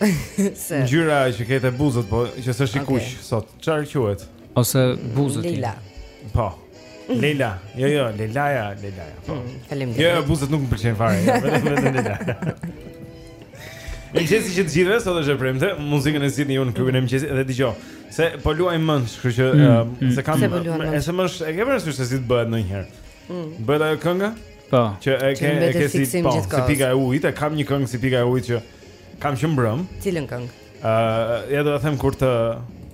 Ngjyra që ke te buzët, po që s'është i kuq sot. Çfarë quhet? Ose buzët. Lila. Po. Lila. Jo, jo, Lilaja, Lilaja. Po. Mm, faleminderit. Jo, jo, buzët nuk më pëlqejnë fare, jo, vetëm vetëm Lila. Mëngjesi të gjithëve, sot është e premte, muzikën e zgjidhni ju në klubin e mëngjesit, dhe dëgjo, se po luaj mendsh, kështu që, mm, um, mm, se kam SMS, po e ke parasysh se si të bëhet ndonjëherë, mm. bëhet ajo kënga? Po. Që e ke, e ke si, po, si pika e ujit, e kam një këngë si pika e ujit që, Kam që mbrëm Cilën këngë? Uh, ja do ta them kur të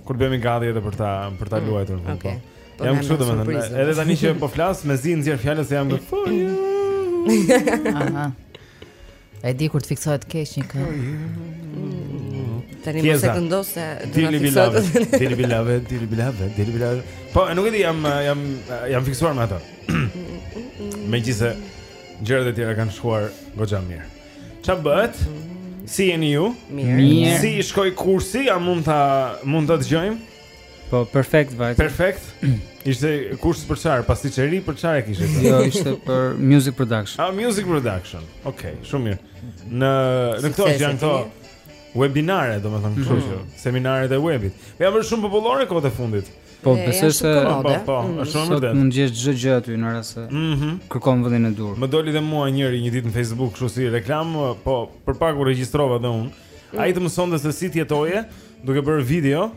kur bëhemi gati edhe për ta për ta mm, luajtur mm, okay. po. po jam kështu domethënë edhe tani që po flas mezi nxjerr fjalën se jam good for you aha e di kur të fiksohet keq një këngë mm, tani më e këndo se do të fiksohet dili bilave dili bilave dili bilave po nuk e di jam jam jam fiksuar me atë megjithëse gjërat e tjera kanë shkuar goxha mirë Ça bëhet? Si jeni ju? Mirë. Si shkoi kursi? A mund ta mund ta dëgjojmë? Po perfekt vajti. Perfekt. Ishte kurs për çfarë? Pastiçeri për çfarë kishte? Jo, ishte për music production. Ah, music production. Okej, okay, shumë mirë. Në në këto janë këto webinare, domethënë, kështu mm -hmm. që seminaret e webit. Po janë shumë popullore kohët e fundit. Po besoj se po, po, po, mm. është shumë vërtet. Mund të gjesh çdo gjë aty në rast se mhm. kërkon vendin e duhur. Më doli dhe mua njëri një ditë në Facebook, kështu si reklamë, po për pak u regjistrova dhe unë. Mm. Ai të mësonte se si të jetoje duke bërë video,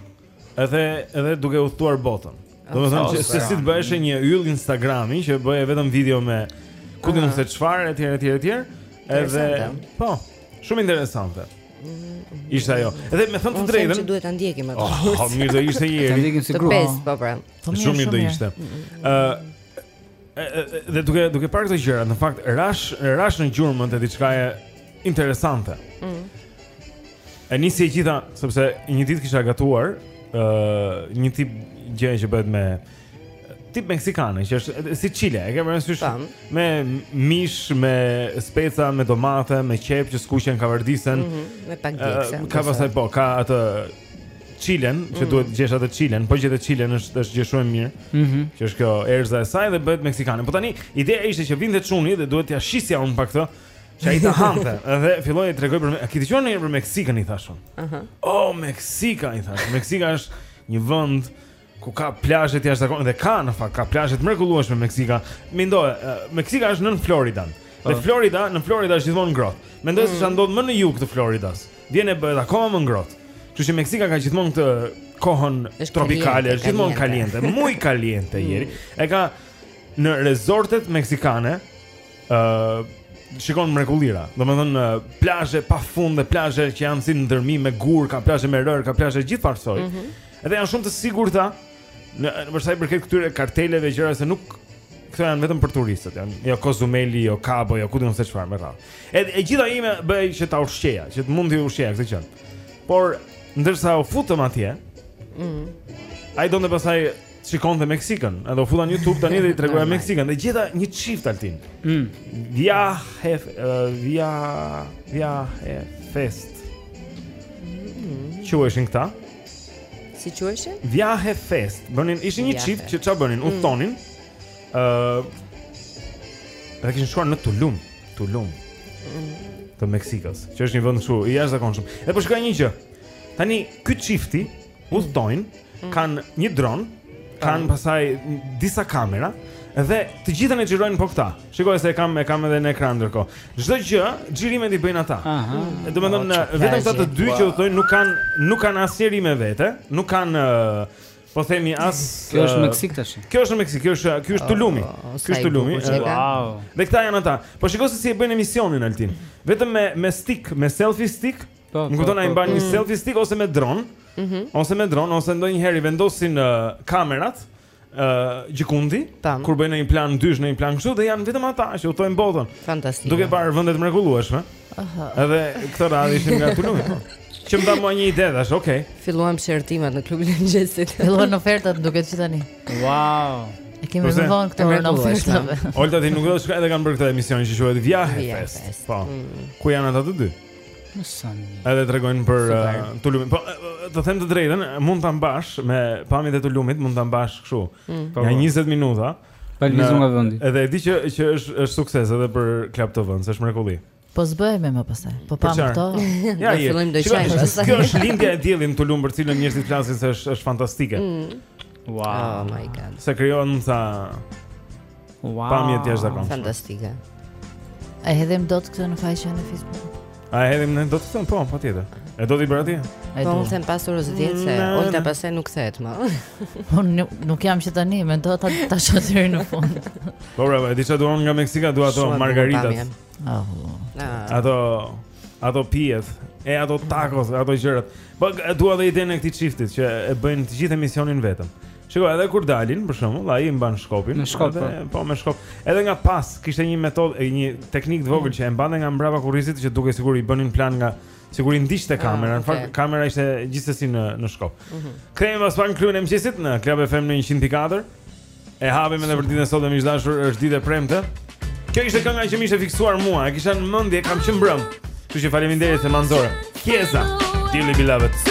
edhe edhe duke udhëtuar botën. Domethënë se se si të bëhesh një yll Instagrami që bëje vetëm video me ku di unë se çfarë etj etj etj. Edhe po, shumë interesante. Ishte ajo. Edhe me thënë të drejtën. Se duhet ta ndjekim atë. Oh, oh, mirë do ishte një herë. Ta ndjekim si grup. Pesë, po pra. Shumë mirë do ishte. Ë dhe duke duke parë këto gjëra, në fakt rashë rashë në gjurmën te diçkaje interesante. Mm. E nisi e gjitha, sepse një ditë kisha gatuar ë një tip gjëje që bëhet me tip meksikane që është si çile, e ke parasysh me mish, me speca, me domate, me qepë që skuqen kavardisen, mm -hmm, me pak djegëse. Ka pastaj po, ka atë çilen, që mm -hmm. duhet gjesh atë çilen, po gjetë çilen është është gjë shumë mirë. Ëh. Mm -hmm. Që është kjo erza e saj dhe bëhet meksikane. Po tani ideja ishte që vinte çuni dhe duhet t'ia shisja unë pak këtë. Që ai ta hante dhe fillova t'i tregoj për a ke dëgjuar ndonjëherë për Meksikën i thashë unë. Ëh. Uh -huh. Oh, Meksika i thashë. Meksika është një vend ku ka plazhe të jashtëzakonshme dhe ka në fakt ka plazhe të mrekullueshme Meksika. Mendoj, Meksika është nën Floridan. Dhe po. Florida, në Florida është gjithmonë ngrohtë. Mendoj se sa mm. ndodh më në jug të Floridas, vjen e bëhet akoma më ngrohtë. Kështu që Meksika ka gjithmonë këtë kohën tropikale, është gjithmonë kaliente, muy kaliente mm. ieri. E kur në rezortet meksikane, ë uh, shikon mrekullira. Domethënë uh, plazhe pa fund dhe plazhe që janë si ndërmim me gur, ka plazhe me rër, ka plazhe gjithfarë soji. Mm -hmm. Edhe janë shumë të sigurta në për sa i përket këtyre karteleve gjëra se nuk këto janë vetëm për turistët, janë jo Kozumeli, jo Kabo, jo ku diun se çfarë me radhë. E, e gjitha imja bëj që ta ushqeja, që të mund të ushqeja këtë gjë. Por ndërsa u futëm atje, mm. ai donte pastaj të shikonte Meksikën, edhe u futa në YouTube tani dhe i tregoja Meksikën dhe gjeta një çift Altin. Mm. Viaje, uh, via Viaje Fest. Mm. Quheshin këta? Si quheshin? Viaje Fest. Bënin ishin një çift që çfarë bënin? Mm. Udhtonin. ë uh, Dhe kishin shkuar në Tulum, Tulum. Mm. Të Meksikës, që është një vend kështu i jashtëzakonshëm. Dhe po shikoj një gjë. Tani ky çifti udhëtojnë, mm. kanë një dron, kanë pastaj disa kamera dhe të gjithën e xhirojnë po këta. Shikoje se e kam e kam edhe në ekran ndërkohë. Çdo gjë xhirimet i bëjnë ata. Aha. Do të thonë vetëm këta të dy që udhëtojnë nuk kanë nuk kanë asnjëri me vete, nuk kanë po themi as Kjo është në Meksik tash. Kjo është në Meksik, kjo është ky është Tulumi. Ky është Tulumi. Wow. Dhe këta janë ata. Po shikoji se si e bëjnë emisionin Altin. Vetëm me me stick, me selfie stick. Po. Nuk do të na i mbajnë një selfie stick ose me dron. Mhm. Ose me dron ose ndonjëherë vendosin kamerat. ë uh, gjëkundi, kur bëjnë një plan dysh në një plan kështu dhe janë vetëm ata që udhëtojnë botën. Fantastike. Duke parë vende të mrekullueshme. Aha. Edhe këtë radhë ishin nga Tulumi. Po. Që më dha një ide tash, okay. Filluam psherëtimet në klubin e mëngjesit. Filluan ofertat duke të tani. Wow. E kemi më vonë këtë të ofertave. Olta ti nuk do të shkoj edhe kanë bërë këtë emision që quhet Viaje Fest. Po. Mm. Ku janë ata të dy? Më sënë Edhe tregojnë për uh, Tulumin. Po, të them të drejtën, mund ta mbash me pamjet e Tulumit, mund ta mbash kështu mm. Po, Nja 20 po. minuta Pa lëvizur nga vëndi Edhe e di që, që është, është sukses edhe për Klan, të vend Se është mrekulli Po s'bëhem më pas. Po pamë këto. Ja, do fillojmë të qajmë. Kjo është lindja e diellit në Tulum për të cilën njerëzit flasin se është është fantastike. Mm. Wow. Oh my god. Sa krijohen më sa Wow. Pamje të jashtëzakonshme. Fantastike. A e hedhim dot këtë në faqen e Facebook-ut? A e hedhim ne dot këtë? Po, patjetër. E do ti bëra ti? Po unë them pas orës 10 se Olta pastaj nuk kthehet më. Po nuk jam që tani, më do ta ta shoh deri në fund. Po bravo, e di çfarë dua nga Meksika, dua ato margaritat. Oh. Ato ato pijet, e ato tacos, ato gjërat. Po dua dhe idenë e këtij çiftit që e bëjnë të gjithë emisionin vetëm. Shiko edhe kur dalin, për shembull, ai e mban shkopin. Me shkop, edhe, po. po me shkop. Edhe nga pas kishte një metodë, një teknikë të vogël mm. që e mbante nga mbrapa kurrizit që dukej sikur i bënin plan nga sikur i ndiqte ah, kamera. Në fakt kamera ishte gjithsesi në në shkop. Mm -hmm. Kthehemi pas pak në klubin e mëngjesit në Club FM në 104. E hapim edhe për ditën e sotme miq të dashur, është ditë e premte. Kjo ishte kënga që më ishte fiksuar mua, e kisha në mendje kam që mbrëm. Kështu që faleminderit të madhe Lori. Kiesza, Dearly Beloved.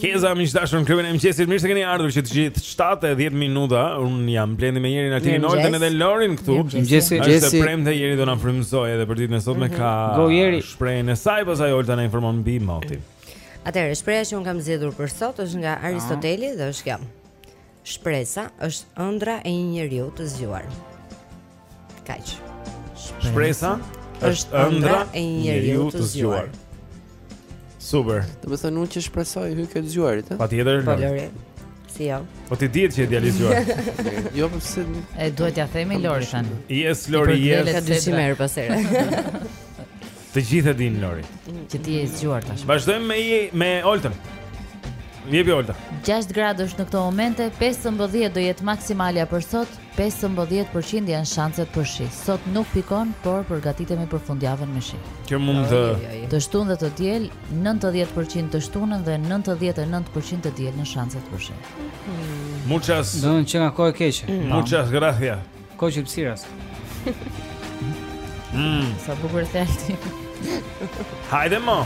Kiesza miq të dashur në klubin e mëngjesit. Mirë se keni ardhur që të gjithë 7:10 minuta. Unë jam Blendi me Jerin Altin Oltën edhe Lorin këtu. Mëngjesi, mëngjesi. E premte Jeri do na frymëzojë edhe për ditën e sotme mhm. ka. Go Jeri. Shprehjen e saj pastaj Olta na informon mbi motin. Atëherë shprehja që unë kam zgjedhur për sot është nga Aristoteli dhe është kjo. Shpresa është ëndrra e një njeriu të zgjuar. Kaq. Shpresa është ëndrra e një njeriu të zgjuar. Super. Domethënë unë që shpresoj hyj te të zgjuarit, ëh. Patjetër. Po Lori. Si jo. Po ti dihet që je djalë i zgjuar. jo, po pse? E duhet t'ia themi Lori tani. Yes, Lori, yes. Ka dyshim herë pas here. Të gjithë e dinë Lori. Që ti je i zgjuar tash. Vazdojmë me me Oltën. Jepi Olta. 6 gradë është në këto momente, 15 do jetë maksimalja për sot, 15% janë shanset për shi. Sot nuk pikon, por përgatitemi për fundjavën me shi. Kujdes për të shtunë dhe të diel, 90% të shtunën dhe 99% të dielën shanset për shi. Muchas. Domethënë që ka kohë e keqe. Muchas gracias. Kohë qëpsiras mm. Sa bukur Alti Hajde mo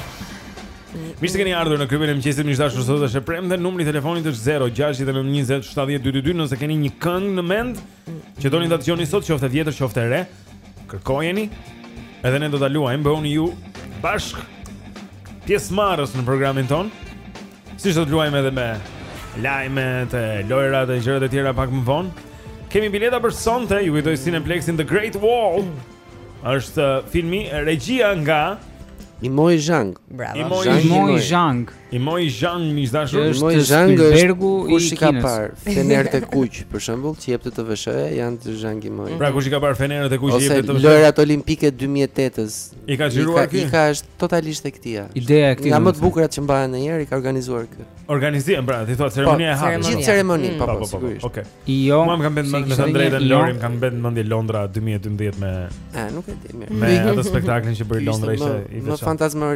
Mirë se keni ardhur në klubin e mëngjesit Miq të dashur sot është e premte numri i telefonit është 0 6 7 22 Nëse keni një këngë në mend Që doni ta dëgjoni sot Qoftë e vjetër, qoftë e re Kërkojeni Edhe ne do ta luajmë Bëhuni ju bashkë Pjesëmarrës në programin tonë Siç do të luajmë edhe me lajmet, lojrat e gjërat e tjera pak më vonë. Kemi bileta për sonte, ju kujtoj Cineplexin The Great Wall. Është uh, filmi regjia nga Yimou Zhang. Bravo. Yimou Zhang. Yimou Zhang, miq të dashur. Yimou Zhang është kush i ka parë Fenerët e Kuq, për shembull, që jepte TVSH, janë të Zhang Imoi. Pra kush i ka parë Fenerët e Kuq jepte TVSH. Ose lojrat olimpike 2008-ës. I ka xhiruar ky. I ka është totalisht e këtij. Ideja e këtij. Nga më të bukurat që mbahen mend ndonjëherë i ka organizuar ky. Organizim, pra, ti thua ceremonia e, po, hapjes. Gjithë ceremoninë, mm. po, po, po, po, sigurisht. Okej. Jo. Uam kam bën me të drejtën Lorim, kam në mendje Londra 2012 me A, nuk e di mirë. Me atë spektaklin që bëri Londra ishte i veçantë. Më fantazmë,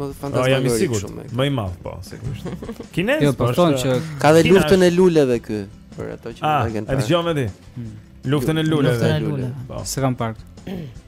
më fantazmë. Jam i sigurt. Më i madh, po, sigurisht. Kinez, jo, po, po thonë që ka dhe luftën e luleve ky për ato që ah, e kanë. Ah, e dëgjove ti. Hmm. Luftën e luleve. Luftën e luleve. Po. S'e kam parë.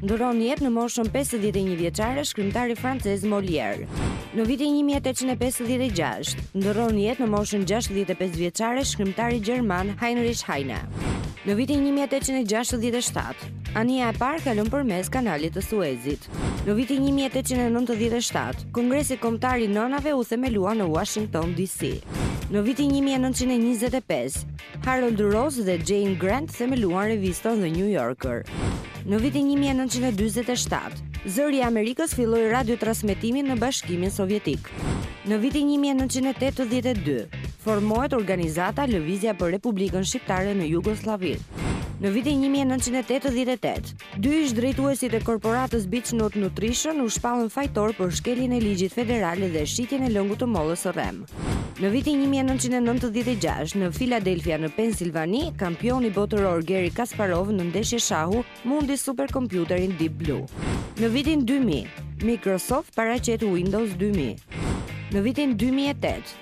Ndërron jetë në moshën 51 vjeçare shkrimtari francez Molière. Në vitin 1856, ndërron jetë në moshën 65 vjeçare shkrimtari gjerman Heinrich Heine. Në vitin 1867, anija e parë kalon përmes kanalit të Suezit. Në vitin 1897, Kongresi Kombëtar i Nënave u themelua në Washington DC. Në vitin 1925, Harold Ross dhe Jane Grant themeluan revistën The New Yorker. Në vitin 1947, Zëri i Amerikës filloi radiotransmetimin në Bashkimin Sovjetik. Në vitin 1982, formohet organizata Lëvizja për Republikën Shqiptare në Jugosllavi. Në vitin 1988, Dy ish-drejtuesit e korporatës Beech-Nut Nutrition u shpallën fajtor për shkeljen e ligjit federal dhe shitjen e lëngut të mollës së rreme. Në vitin 1996, në Philadelphia në Pensilvani, kampioni botëror Garry Kasparov në ndeshje shahu mundi superkompjuterin Deep Blue. Në vitin 2000, Microsoft paraqet Windows 2000. Në vitin 2008,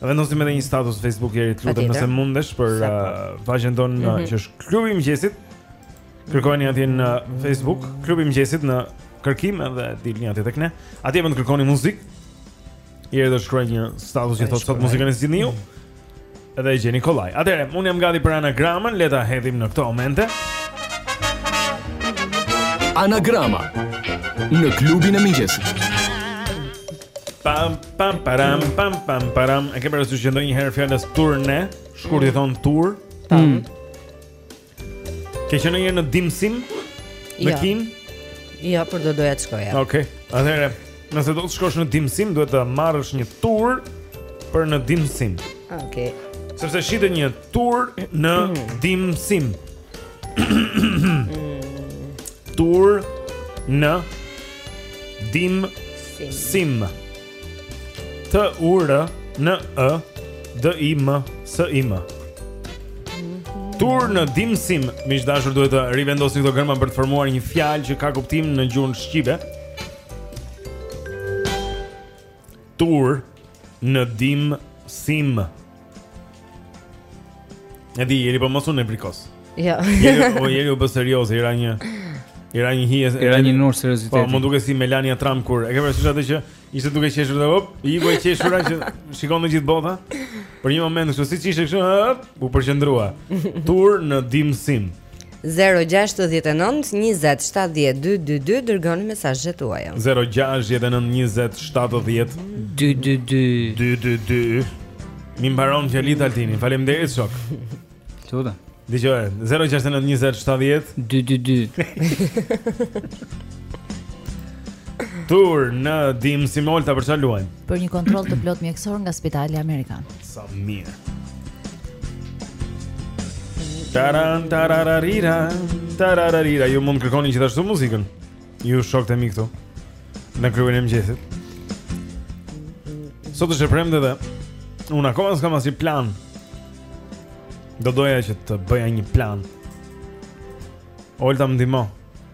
Vendosim edhe një status Facebook Jeri të lutem nëse mundesh për uh, faqen tonë mm -hmm. që është klubi i mëngjesit. Kërkojeni atje në Facebook klubi i mëngjesit në kërkim edhe dilni atje tek ne. Atje mund të kërkoni muzikë. Jeri do të shkruaj një status që thotë sot muzikën e zgjidhni ju. Mm -hmm dhe gjeni kollaj. Atëherë, unë jam gati për anagramën, le ta hedhim në këto momente. Anagrama në klubin e mëngjesit. Pam Pam param pam pam param. E ke parasysh që ndonjëherë fjala turne, shkurt i thonë tur? Tam. Mm. Ke qenë ndonjëherë në dimsim? Në, jo. Kinë? Jo, por do doja të shkoja. Okej. Okay. Atëherë, nëse do të shkosh në dimsim, duhet të marrësh një tur për në dimsim. Okej. Okay. Sepse shitet një tur në mm. dimsim. Tur në dim sim. sim. T U R N E D I M S I M. Tur në dim sim, miq të dashur duhet të rivendosim këto gërma për të formuar një fjalë që ka kuptim në gjuhën shqipe. Tur në dim sim. E di, jeri po mos unë e prekos Ja jo. Jeri, o jeri u bë serios, jera një Jera një hi Jera një nërë seriositeti Po, m'u duk si Melania Trump kur E ke parasysh atë që ishte duke qeshur dhe hop iku e qeshura që shikon e gjithë bota Për një moment, kështu siç ishte kështu hop, U përqendrua Turn the music Zero gjashtëdhjetë e nëntë njëzet shtatëdhjetë dy dy dy dërgoni mesazhet tuaja. Zero gjashtëdhjetë e nëntë njëzet shtatëdhjetë dy dy dy dy dy dy. M'i mbaron fjalët Altini. Faleminderit shok. Tuta. Dëgjoj. Zero gjashtëdhjetë e nëntë njëzet shtatëdhjetë dy dy dy. Turn the music, Olta për çfarë luajmë? Për një kontroll të plot mjekësor nga Spitali Amerikan. Sa mirë. Taran tarararira, tarararira, ju mund të kërkoni gjithashtu muzikën. Ju shokët e mi këtu. Në klubin e mëngjesit. Sot është e premte dhe unë akoma s'kam asnjë plan. Do doja që të bëja një plan. Olta më ndihmo.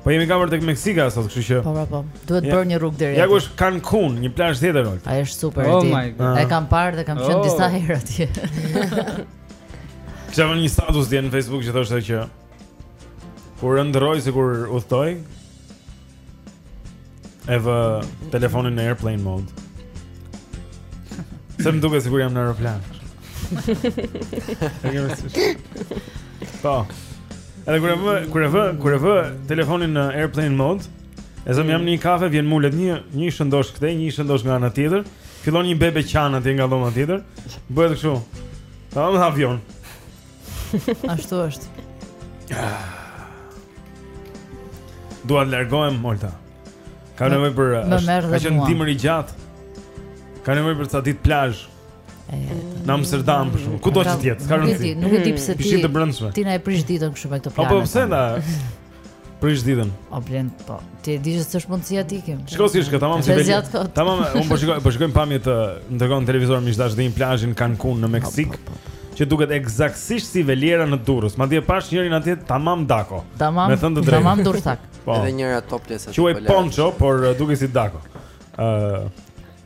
Po jemi kamer tek Meksika sot, kështu që. Po, po, po. Duhet bërë një rrugë deri. Ja ku është Cancun, një plazh tjetër rol. Ai është super oh i tij. E kam parë dhe kam qenë oh. disa herë atje. Kisha një status dje në Facebook që thoshte që kur ëndrroj sikur udhëtoj, E vë telefonin në airplane mode. Se më duket sikur jam në aeroplan. E kemi së shumë. Po. Edhe kur e vë, kur e vë, kur e vë telefonin në airplane mode, e zëmë jam në një kafe, vjen më ulet një, një shëndosh këtej, një shëndosh nga ana tjetër, fillon një bebe qan atje nga dhoma tjetër, bëhet kështu. Tamam në avion. Ashtu është. Dua të largohem, Olta. Kam nevojë për Më merr dhe mua. Ka qenë dimër i gjatë. Kam nevojë për ca ditë plazh. Në Amsterdam për shkak. Kudo të jetë. Ka rëndësi. Nuk e di pse ti. Ti na e prish ditën kështu me këto plane. Po pse na? Prish ditën. O blen, po. Ti e di që s'është mundësia ti kem. Shikoje si është, tamam si vetë. Tamam, unë po shikoj, po shikojm pamjet ndërkohë në televizor mish dash në plazhin Cancun në Meksik. Po, po, po. Që duket eksaktësisht si Veliera në Durrës. Madje pashë njërin atje tamam Dako. Tamam. Me thënë të drejtë. Tamam Durrsak. Po. Edhe njëra topless aty. E quajnë Poncho, por uh, duket si Dako. Ëh. Uh,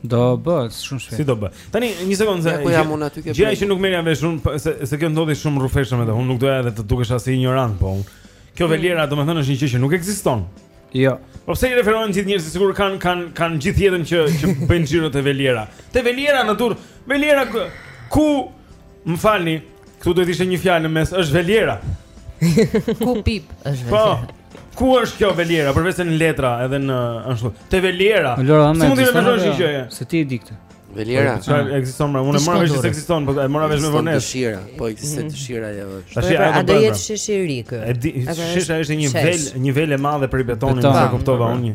Do bëhet shumë shpejt. Si do bëhet? Tani një sekondë se ku jam unë aty ke. Gjëja që nuk merrja vesh unë se se kjo ndodhi shumë rrufeshëm edhe unë nuk doja edhe të dukesha si injorant po unë. Kjo mm. Veliera domethënë është një gjë që nuk ekziston. Jo. Po pse i referohen gjithë njerëzit sikur kanë kanë kanë gjithë jetën që që bëjnë xhiro te Veliera. Te Veliera në Durrës, Veliera ku Më falni, këtu duhet ishte një fjalë në mes, është veliera. Ku pip është veliera? Po. Ku është kjo veliera? Përveç se në letra edhe në ashtu. Te veliera. Si mund të mësosh një gjë? Se ti e di këtë. Veliera. Po, çfarë ah. ekziston më? Unë mora vesh se ekziston, po e mora vesh me vonesë. Dëshira po, ekziston mm. dëshira ajo është. Tash a do të jetë sheshi ri kë. E di, sheshi është një vel, një vel e madhe prej betoni, sa kuptova unë.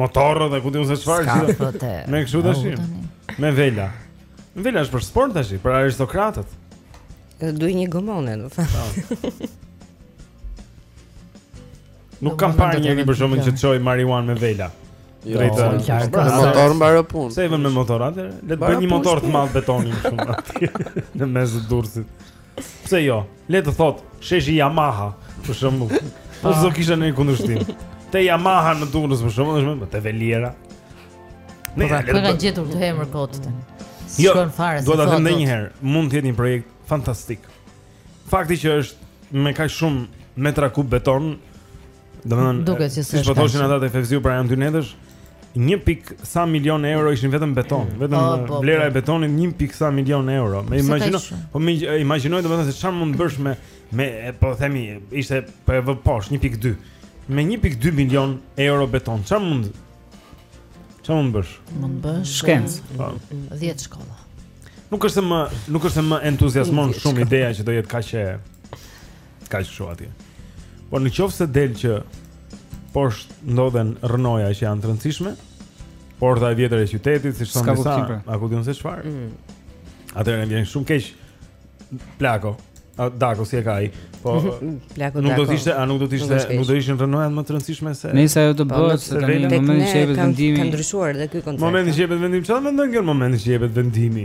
motorë dhe ku di unë se çfarë. Me kështu tash. Me vela. Vela është për sport tash, për aristokratët. Duhet një gomone, do të thotë. Nuk kam parë njeri për shaka që çoi marijuanë me vela. Jo, drejt. Me motor mbaron punë. Se vjen me motor atë, le të bëjë një motor të madh betoni këtu në mes të Durrësit. Pse jo? Le të thotë, sheshi Yamaha, për shembull. Po do kisha një kundërshtim. Te Yamaha në Durrës për shembull, është më te Veliera. Po ta po kanë gjetur këtë emër kot tani. Jo, do ta them edhe një herë, mund të jetë një projekt fantastik. Fakti që është me kaq shumë metra kub beton Domethënë, duket se është. Po thoshin ata te Fevziu para nja dy netësh. 1 pikë sa milion euro ishin vetëm beton, mm. vetëm oh, po, vlera po. e betonit 1 pikë sa milion euro. Imagjino, po imagjino domethënë se çfarë mund të bësh me me po themi ishte po e vë poshtë 1.2. Me 1.2 milion euro beton, çfarë mund çfarë mund të bësh? Mund të bësh shkencë. 10 po. shkolla. Nuk është se më, nuk është më entuziazmon shumë ideja që do jetë kaq e Kaq shoh atje Por në qoftë se del që Poshtë ndodhen rrënoja që janë të rëndësishme Porta e vjetër e qytetit Siç thonë disa pra. A ku di unë se çfarë mm. Atëherë më vjen shumë keq Plako A, Dako si e ka ai. Po Plako Nuk do të ishte, a nuk do të ishte, nuk do ishin rrënojat më të rëndësishme se. Nëse ajo të po, bëhet se tani në momentin që jepet vendimi. Ka ndryshuar edhe ky koncept. Momentin që jepet vendimi, çfarë mendon që në momentin që jepet vendimi?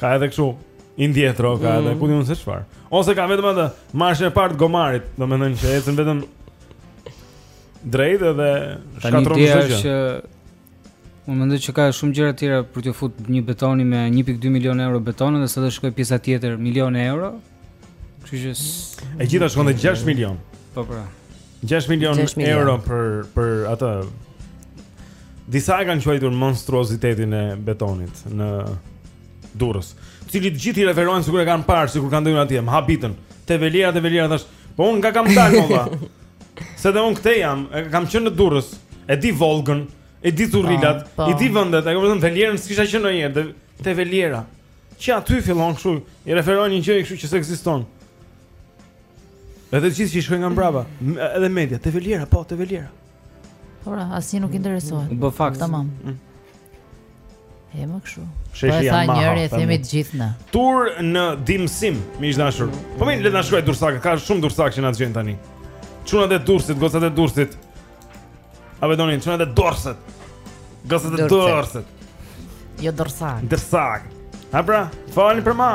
Ka edhe kështu indietro ka edhe mm. ku di unë se çfarë. Ose ka vetëm atë marshën e parë të gomarit, domethënë që ecën vetëm drejt edhe shkatërron çdo gjë. Që... Unë mendoj që ka shumë gjëra të tjera për të fut një beton me 1.2 milionë euro beton dhe sa do shkojë pjesa tjetër milionë euro, Kështu që e gjitha shkon te 6 milion. Po po. 6 milion euro për për atë. Disa e kanë quajtur monstruozitetin e betonit në Durrës. Të cilit gjithë i referohen sikur e kanë parë, sikur kanë ndenjur atje, më habitën. Te veliera, te veliera thashë, po unë nga kam dalë more. Se dhe unë këtej jam, e kam qenë në Durrës, e di Vollgën, e di Currilat, po, po. i di vendet, e kam thënë velierën s'kisha qenë ndonjëherë, te veliera. Që aty fillon kështu, i referojnë një gjëje, kështu që s'ekziston. Edhe të gjithë shkojnë nga mbrapa, edhe media, te Veliera, po, te Veliera. Po, pra, asnjë nuk interesohet. Bë fakt. Tamam. Mm. E më kështu. Sheshi po janë marrë. Njëri e themi të gjithë na. Tur në dimsim, miq të dashur. Po mirë, le të na shkruajë durrsak, ka shumë durrsakë që na dëgjojnë tani. Çunat e Durrësit, gocat e Durrësit. A be doni, çunat e Durrësit Gocat e Durrësit Jo durrsak Durrsak A pra, falin për ma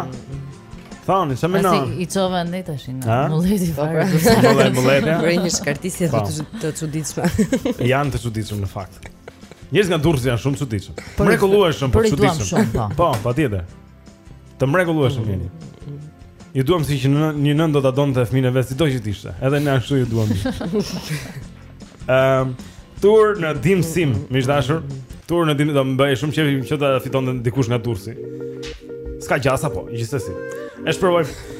Thani, që me nënë I qove ndaj të shinë Mullet i farë Mullet, mullet e Vrej një shkartisje po. të çuditshëm Janë të çuditshëm në fakt Njerëzit nga Durrësi janë shumë të çuditshëm Të mrekullueshëm po të çuditshëm Po, patjetër Të mrekullueshëm mm. jeni. Ju duam siç në, një nënë do ta donte fëmijën e vet sido që të ishte. Edhe ne ashtu ju duam. Ehm, tur në dimsim, miq të dashur. Tur në dimsim do më bëhej shumë qejf që ta fitonte dikush nga Durrësi. S'ka gjasa po, gjithsesi. Le ta provojë.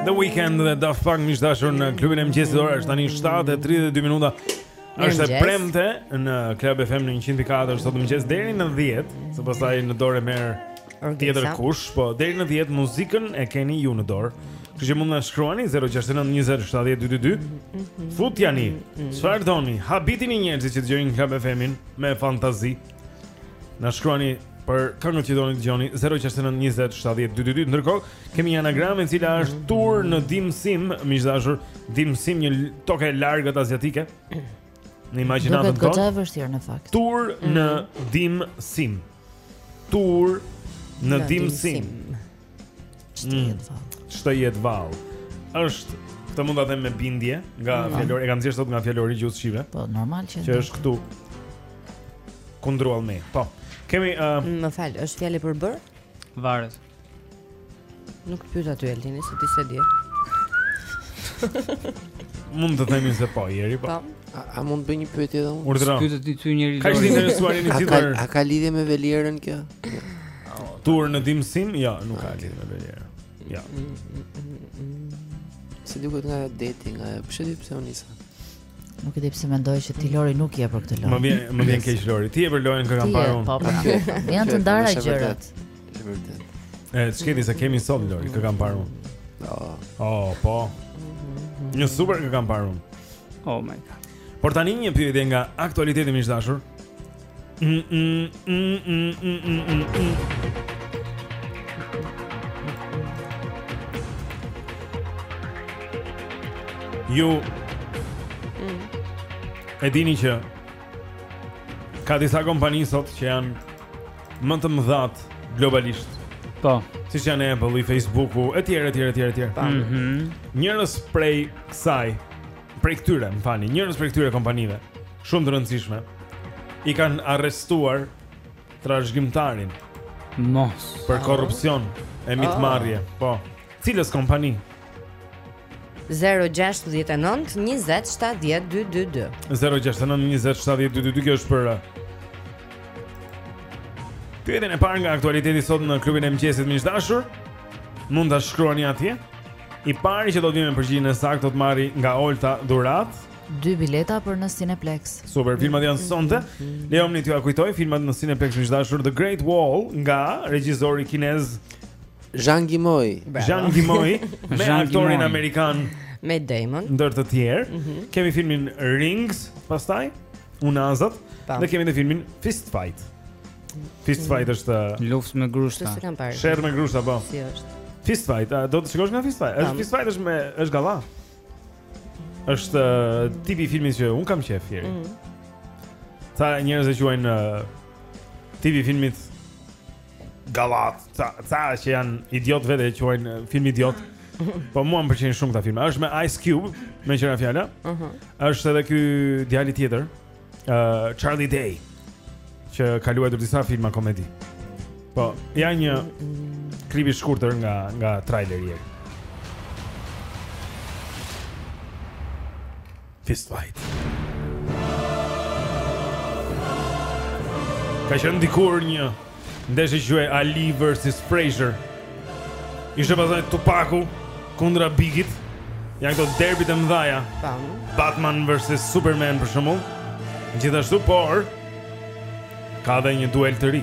The Weeknd dhe Daft Punk miq të dashur në klubin e mëngjesit ora është tani 7:32 minuta. Është e premte në Club FM në 100.4 sot në mëngjes deri në 10, se pastaj në dorë e merr tjetërkush, po deri në 10 muzikën e keni ju në dorë. Kështu që mund të na shkruani 069 20 70 222. Futjani. Çfarë doni? Habitini njerëzit që dëgjojnë Club FM-in me fantazi. Na shkruani për këngën që doni të dëgjoni 069 20 70 222. Ndërkohë, kemi një anagramë e cila është tur në dimsim, miq të dashur, dimsim një tokë e largët aziatike. Në imagjinatën tonë. Duhet të jetë e vështirë në fakt. Tur në mm. dimsim. tur në dimsim. Ç'të mm. jetë vallë. Ç'të jetë vallë. Është, këtë mund ta them me bindje nga mm. fjalori, e kam nxjerrë sot nga fjalori i gjuhës shqipe. Po, normal që. Që është këtu. Kundruall meje. Po. Kemi ë uh, Më fal, është fjalë e përbërë? Varet. Nuk pyet aty Eltini se ti s'e di. Mund të themi se po, Jeri po. Po. A, a mund të bëj një pyetje edhe unë? Urdhëro. Pyeti ti ty njëri. Ka qenë i interesuar njëri A ka, a ka lidhje me Velierën kjo? tur në dimsim? Jo, nuk ka lidhje me Velierën. Jo. Se duket nga deti, nga, s'e di pse u nisa. Nuk e di pse mendoj që ti Lori nuk je për këtë lojë. Më vjen më vjen keq Lori. Ti je për lojën kë kam parë unë. Ti je, po, po. Janë të ndara gjërat. Është vërtet. E çfarë ke ti se kemi sot Lori, kë kam parë unë. Oh. oh, po. Një super kë kam parë unë. Oh my god. Por tani një pyetje nga aktualiteti miq të dashur. Mm, mm, mm, Ju E dini që Ka disa kompani sot që janë më të mëdhat globalisht. Po, siç janë Apple-i, Facebooku, etj, etj, etj, etj. Mhm. Njërës prej kësaj, prej këtyre, më falni, njërës prej këtyre kompanive, shumë të rëndësishme, i kanë arrestuar trashëgimtarin mos. për korrupsion e mitmarrje. Po. Cilës kompani? Zero gjashtëdhjetë nëntë njëzet shtatëdhjetë dy dy dy Zero gjashtë nëntë njëzet shtatëdhjetë dy dy dy Kjo është për uh, pyetjen e parë nga aktualiteti sot në klubin e mëngjesit miq të dashur Mund ta shkruani atje I pari që do të vijë me përgjigjen e saktë do të marrë nga Olta dhuratë. Dy bileta për në Cineplex. Super, filmat janë sonte. Lejomëni t'jua kujtoj filmat në Cineplex miq të dashur The Great Wall nga regjizori kinez Zhang Yimou. Zhang Yimou me aktorin amerikan Matt Damon. Ndër të tjerë, mm -hmm. kemi filmin Rings, pastaj Unazat dhe kemi edhe filmin Fist Fight. Fist mhm. Fight është uh, luftë me grushta. Sherr me grushta, po. Si është? Fist Fight, uh, do të shikosh nga Fist Fight? Është Fist Fight është me është gallatë. Është uh, tipi i filmit që unë kam qejf ieri. Mm -hmm. Ca njerëz e quajnë uh, tipi i filmit Gallatë, ca, ca që janë idiotë vetë e quajnë film idiot. Po mua më pëlqejnë shumë këta filma. Është me Ice Cube, meqë ra fjala. Ëh. Uh -huh. Është edhe ky djali tjetër, ë uh, Charlie Day, që ka luajtur te disa filma komedi. Po, ja një klip i shkurtër nga nga traileri. Fist Fight. Ka qenë dikur një ndeshje që quhej Ali versus Frazier. Ishte pasaj Tupaku kundra Bigit. Janë këto derbit e mëdha. Batman versus Superman për shembull. Gjithashtu por ka dhe një duel të ri.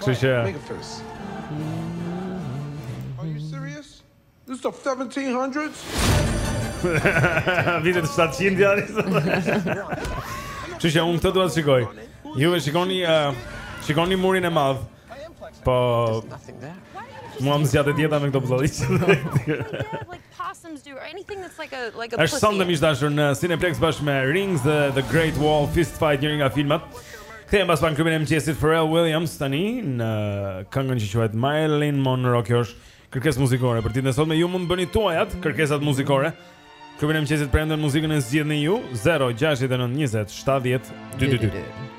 Kështu që Are you serious? This is the 1700s? Vitet 700 janë. Çuçi, unë këtë dua të shikoj. Ju e shikoni, uh, shikoni murin e madh. Po. Mua m'u zgjat dieta me këto blloditë. possums do or anything that's like a like a pussy. Është sonte miq të dashur në Cineplex bashkë me Rings dhe The Great Wall Fist Fight njëri nga filmat. Kthehemi pas pak në klubin e mëngjesit Pharrell Williams tani me këngën që quhet Marilyn Monroe kjo është kërkesë muzikore për ditën e sotme ju mund të bëni tuajat kërkesat muzikore. Në klubin e mëngjesit të premten muzikën e zgjidhni ju 069 20 70 222.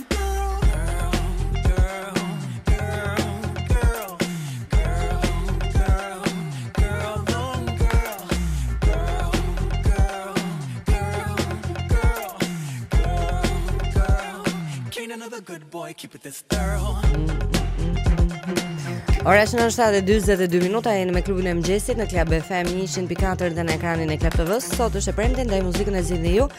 Ora është 7:42 minuta jeni me klubin e mëngjesit në Club FM 104 dhe në ekranin e Club TV-s. Sot është e premte ndaj muzikën e zgjidhni ju.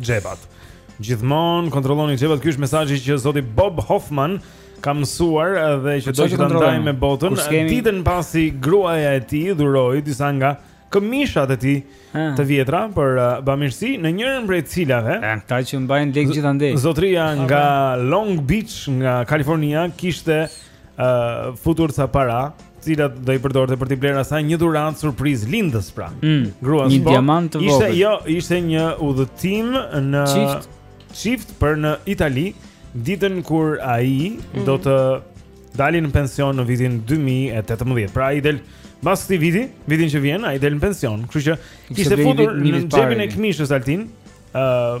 xhepat. Gjithmonë kontrolloni xhepat. Ky është mesazhi që zoti Bob Hoffman ka mësuar dhe që do ta ndajë me botën. Ditën pasi gruaja e tij dhuroi disa nga këmishat e tij ah. të vjetra për uh, bamirësi në njërën prej të cilave. Eh, ata që mbajnë lek gjithandej. Zotëria nga Long Beach, nga Kalifornia, kishte ë uh, futur ca para, të cilat do i përdorte për t'i blerë asaj një dhuratë surprizë Lindës pra. Mm, Gruas po. Një diamant të vogël. Jo, ishte një udhëtim në çift për në Itali, ditën kur ai Mm. do të dilte në pension në vitin 2018. Pra ai del mbas këtij viti, vitin që vjen, ai del në pension. Kështu që kishte futur një vit para në xhepin e këmishës Altin, ë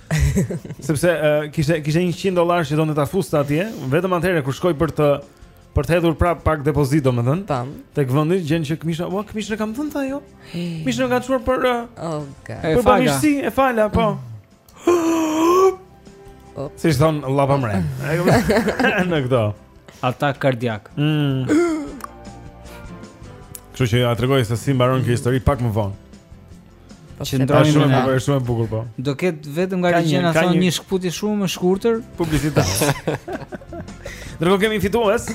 Sepse uh, kishte kishte 100 dollarë që donte ta fuste atje, vetëm atëherë kur shkoi për të për të hedhur prap pak depozitë domethënë. Tan. Tek vendi gjen që këmisha, ua këmisha ka thënë ta jo. Këmishën e kam çuar për uh, oh, okay. për bamirësi, e fala, po. Oh. Siç thonë lapa mre Në këto Atak kardiak mm. Kështu që jua tregoj se si mbaron kjo histori pak më vonë. Po qëndroni shumë e bukur, shumë e bukur po Do ketë vetëm nga regjia na thonë një shkëputje shumë e shkurtër publicitare. Ndërkohë kemi fitues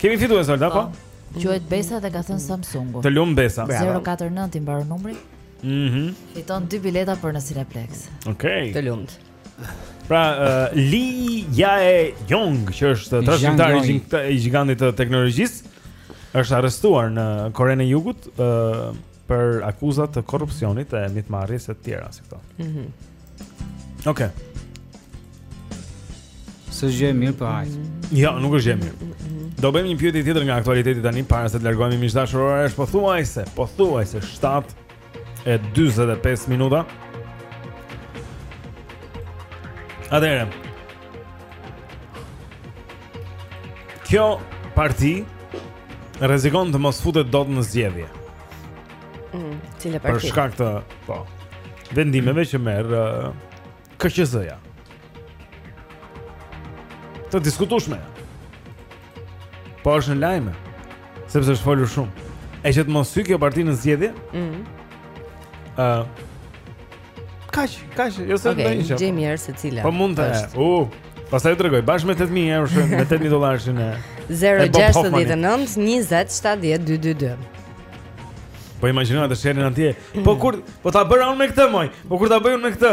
Kemi fitues, Olta, po? po. Quhet Besa dhe ka thënë Samsungu Të lumtë Besa 049 i mbaron numri Mhm. Fiton dy bileta për në Cineplex. Okej. Okay. Të lumtë. Pra, uh, Lee Jae Yong, që është trashëgimtari i gjigantit të teknologjisë, është arrestuar në Korenë e Jugut, uh, për akuza të korrupsionit e mitmarrjes e të tjera si këto. Mhm. Mm Okej. Okay. S'është gjë e mirë po ai. Mhm. Jo, nuk është gjë e mirë. Mm -hmm. Do bëjmë një pyetje tjetër nga aktualiteti tani para se të largohemi miq të dashur. Ora është pothuajse, pothuajse 7 e 45 minuta. Atëherë, Kjo parti rrezikon të mos futet dot në zgjedhje. Mm, cila parti? Për shkak të, po, vendimeve që merr uh, KQZ-ja. Të diskutueshme. Po është në lajme, sepse është folur shumë. E që të mos sy kjo parti në zgjedhje? Mm. Uh, Kaq, kaq, jo se okay, ndonjë gjë. Okej, jemi herë secila. Po mund të. U. Uh, pastaj të rregoj bashkë me 8000 euro në, me 8000 dollarësh në 069 20 70 222. Po imagjino atë sherrin atje. Po kur, po ta bëra unë me këtë moj. Po kur ta bëj unë me këtë.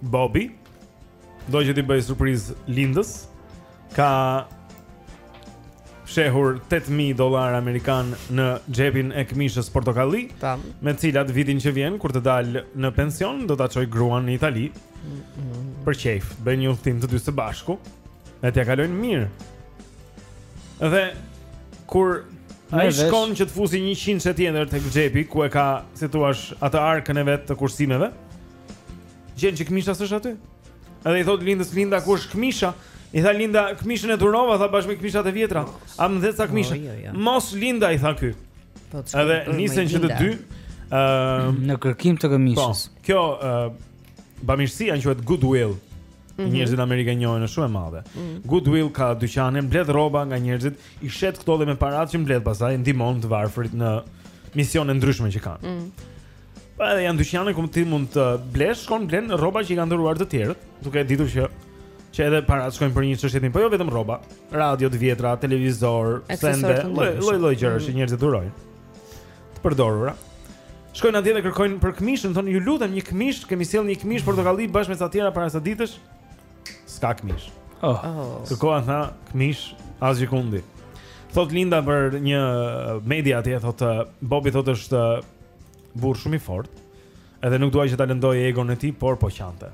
Bobby do që t'i bëj surprizë Lindës. Ka fshehur 8000 dollar amerikan në xhepin e këmishës portokalli, me të cilat vitin që vjen kur të dalë në pension do ta çojë gruan në Itali. Mm -hmm. Për qejf, bëjnë një udhëtim të dy së bashku, e t'ia kalojnë mirë. Dhe kur ai shkon që të fusi 100-shen tjetër tek xhepi ku e ka, si të thuash, atë arkën e vet të kursimeve, Gjen që këmisha s'është aty? Edhe i thotë Lindës Linda ku është këmisha? I tha Linda këmishën e dhurova, tha bashkë me këmishat e vjetra. A ma dhe ca këmisha? Jo, jo, jo. Mos Linda i tha ky. Po, Edhe nisen që të dy ë në kërkim të këmishës. Po, kjo ë bamirësia quhet Goodwill. Mm -hmm. Njerëzit në Amerikë e njohin, është shumë e madhe. Mm -hmm. Goodwill ka dyqane, mbledh rroba nga njerëzit, i shet këto dhe me paratë që mbledh pastaj ndihmon të varfrit në misione të ndryshme që kanë. Mm -hmm. Po edhe janë dyqane ku ti mund të blesh, shkon blen rroba që i kanë dhuruar të tjerët, duke e ditur që që edhe paratë shkojnë për një çështje të mirë, po jo vetëm rroba, radio të vjetra, televizor, sende, lloj-lloj gjërash që mm. njerëzit dhurojnë. Të përdorura. Shkojnë atje dhe kërkojnë për këmishën, thonë ju lutem një këmishë, kemi sjellë një këmishë portokalli bashkë me ca të tjera para sa ditësh. S'ka këmishë. Oh. oh. Kërkova tha këmishë asgjëkundi. Thotë Linda për një media atje thotë Bobi thotë është burrë shumë i fortë. Edhe nuk dua që ta lëndoj egon e tij, por po qante.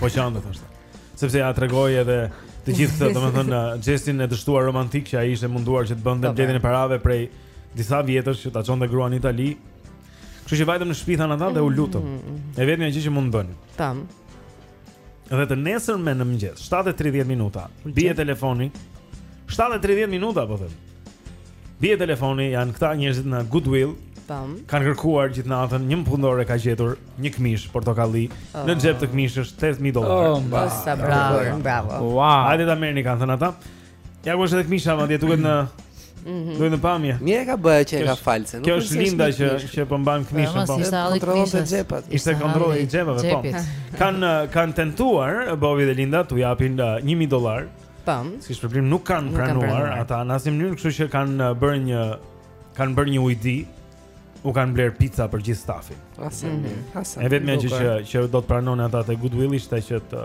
po qante, thoshte. Sepse ia tregoi edhe të gjithë këtë, domethënë, xhestin e dështuar romantik që ai ishte munduar që të bënte mbledhjen e parave prej disa vjetësh që ta çonte gruan në Itali. Kështu që vajtëm në shtëpi thanë ata dhe u lutëm. Mm -hmm. E vetmja gjë që mund të bënin. Tam. Dhe të nesërmen në mëngjes, 7:30 minuta. Bie telefoni. 7:30 minuta po them. Bie telefoni janë këta njerëzit në Goodwill. Tam. Kanë kërkuar gjithë natën, një punëtor e ka gjetur një këmishë portokalli oh. në xhep të këmishës 8000 dollarë. Oh, bravo, bravo. Wow. Hajde ta merrni kanë thënë ata. Ja ku është edhe këmisha, madje duket në... Mhm. Duket në pamje. Mirë ka bërë që e ka falur. Kjo është Linda që që po mban këmishën, po. Ishte edhe këmisha. Ishte kontroll i xhepave, po. Kan kan tentuar Bobi dhe Linda t'u japin 1000 uh, dollarë. Pam. Po. Si shpërblim nuk kanë pranuar ata në asnjë mënyrë, kështu që kanë uh, bërë një kanë bërë një ujdi. U kanë blerë pizza për gjithë stafin. Asnjë. Mhm. E vetmja gjë që që do të pranonin ata te Goodwill ishte që të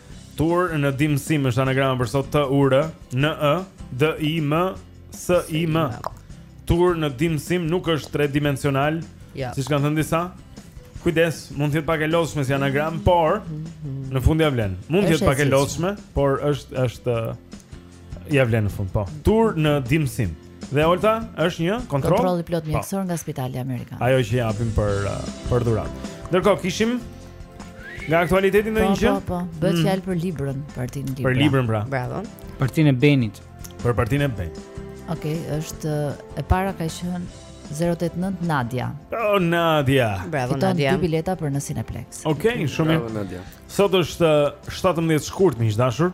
Tur në dimësim është anagrama për sot, T U R N E D I M S I M. Tur në dimësim nuk është tridimensional, ja. siç kanë thënë disa. Kujdes, mund të jetë pak e lodhshme si anagram, por në fund ia vlen. Mund të jetë pak e lodhshme, por është është Ia vlen në fund, po. Tur në dimësim. Dhe Olta është një kontroll. Kontroll i plotë po. mjekësor nga Spitali Amerikan. Ajo që japim për uh, për dhuratë. Ndërkohë kishim nga aktualiteti dhe një gjë. Po, po, po. bëhet mm. fjalë për librin, partinë libra. Për librin pra. Bravo. Partinë e Benit. Për partinë e Benit. Okej, okay, është uh, e para ka qenë 089 Nadia. Oh Nadia. Bravo Fiton Nadia. Fiton dy bileta për në Cineplex. Okej, okay, shumë mirë. Bravo Nadia. Sot është 17 uh, shkurt, miq të dashur.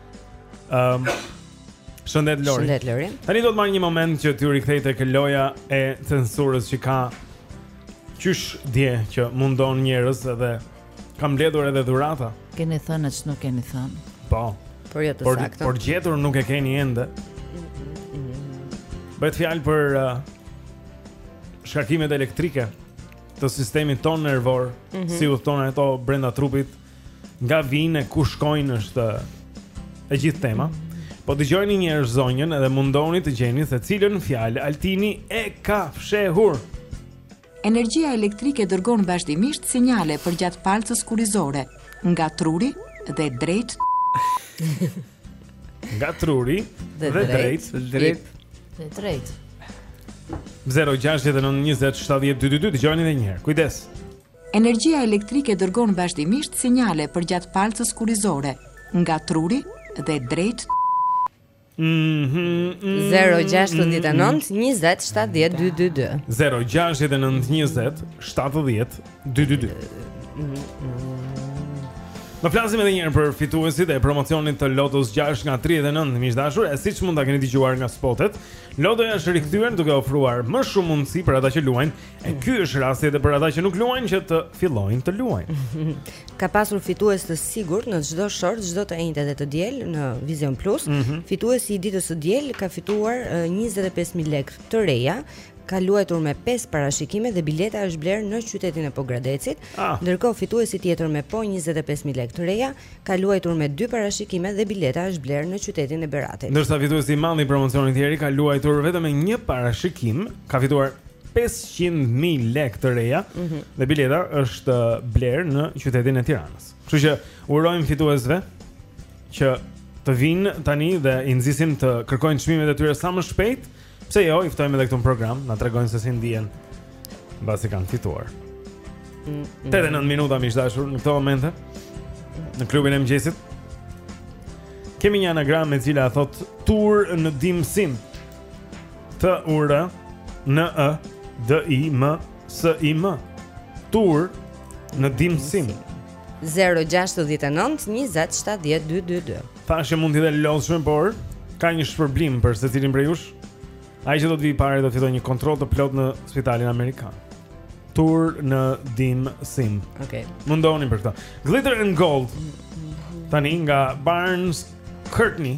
Ehm. Um, Shëndet Lori. Shëndet Lori. Tani do të marr një moment që t'ju rikthej tek loja e censurës që ka qysh dje që mundon njerëz edhe kam mbledhur edhe dhurata. Keni thënë, se nuk keni thënë. Po. Por jo të por, saktë. Por gjetur nuk e keni ende. Bëhet fjalë për uh, shkarkimet elektrike të sistemit tonë nervor, mm -hmm. si udhëtojnë ato brenda trupit nga vijnë e ku shkojnë është e gjithë tema. Po dëgjojeni një herë zonjën edhe mundohuni të gjeni se cilën fjalë Altini e ka fshehur. Energjia elektrike dërgon vazhdimisht sinjale përgjatë palcës kurrizore, nga truri dhe drejt nga truri dhe, dhe drejt, drejt dhe drejt. 069 20 70 222 dëgjoni edhe një herë. Kujdes. Energjia elektrike dërgon vazhdimisht sinjale përgjatë palcës kurrizore, nga truri dhe drejt 069 20 70 222 Ne flasim edhe një herë për fituesit e promocionit të Lotos 6 nga 39 miq të dashur, e siç mund ta keni dëgjuar nga spotet Lotoja është rikthyer duke ofruar më shumë mundësi për ata që luajnë E ky është rasti edhe për ata që nuk luajnë që të fillojnë të luajnë. Ka pasur fitues të sigurt në çdo short, çdo të enjte dhe të diel në Vision Plus. Mm -hmm. Fituesi i ditës së diel ka fituar 25000 lekë të reja. Ka luajtur me 5 parashikime dhe bileta është blerë në qytetin e Pogradecit. Ah. Ndërkohë fituesi tjetër me po 25000 lekë të reja ka luajtur me 2 parashikime dhe bileta është blerë në qytetin e Beratit. Ndërsa fituesi i madh i promocionit tjeri ka luajtur vetëm me një parashikim, ka fituar 500.000 lekë të reja mm -hmm. dhe bileta është blerë në qytetin e Tiranës. Kështu që urojmë fituesve që të vijnë tani dhe i nxisim të kërkojnë çmimet e tyre sa më shpejt. Pse jo, i ftojmë edhe këtu në program, na tregojnë se si ndihen mbasi kanë fituar. 8 e 39 mm -hmm. minuta miq të dashur në këto momente në klubin e mëngjesit. Kemi një anagram e cila thotë tur në dimsim. T U R N E D I M S I M Tur në dimsim 069 20 70 222 Thashë mund të jetë dhe lodhshme, por ka një shpërblim për secilin prej jush Ai që do të vijë i pari do të fitojë një kontroll të plotë në spitalin Amerikan Tur në dimsim okay. Mendoni për këto Glitter and Gold Tani nga Barns Courtney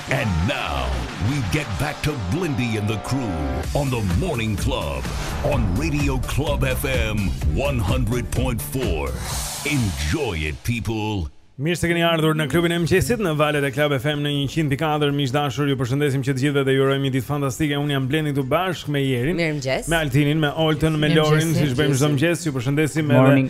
And now we get back to Blendi and the crew on the morning club on radio club FM 100.4 enjoy it people. Mirë se keni ardhur në klubin e mëngjesit në valët e Club FM në 100.4. Miq të dashur, ju përshëndesim që të gjithëve dhe ju urojmë një ditë fantastike. Unë jam Blendi këtu bashkë me Jerin, Mirëmëngjes. me Altinin, me Oltën, me Mirëmëngjes, Lorin, siç bëjmë çdo mëngjes. Ju përshëndesim edhe Morning.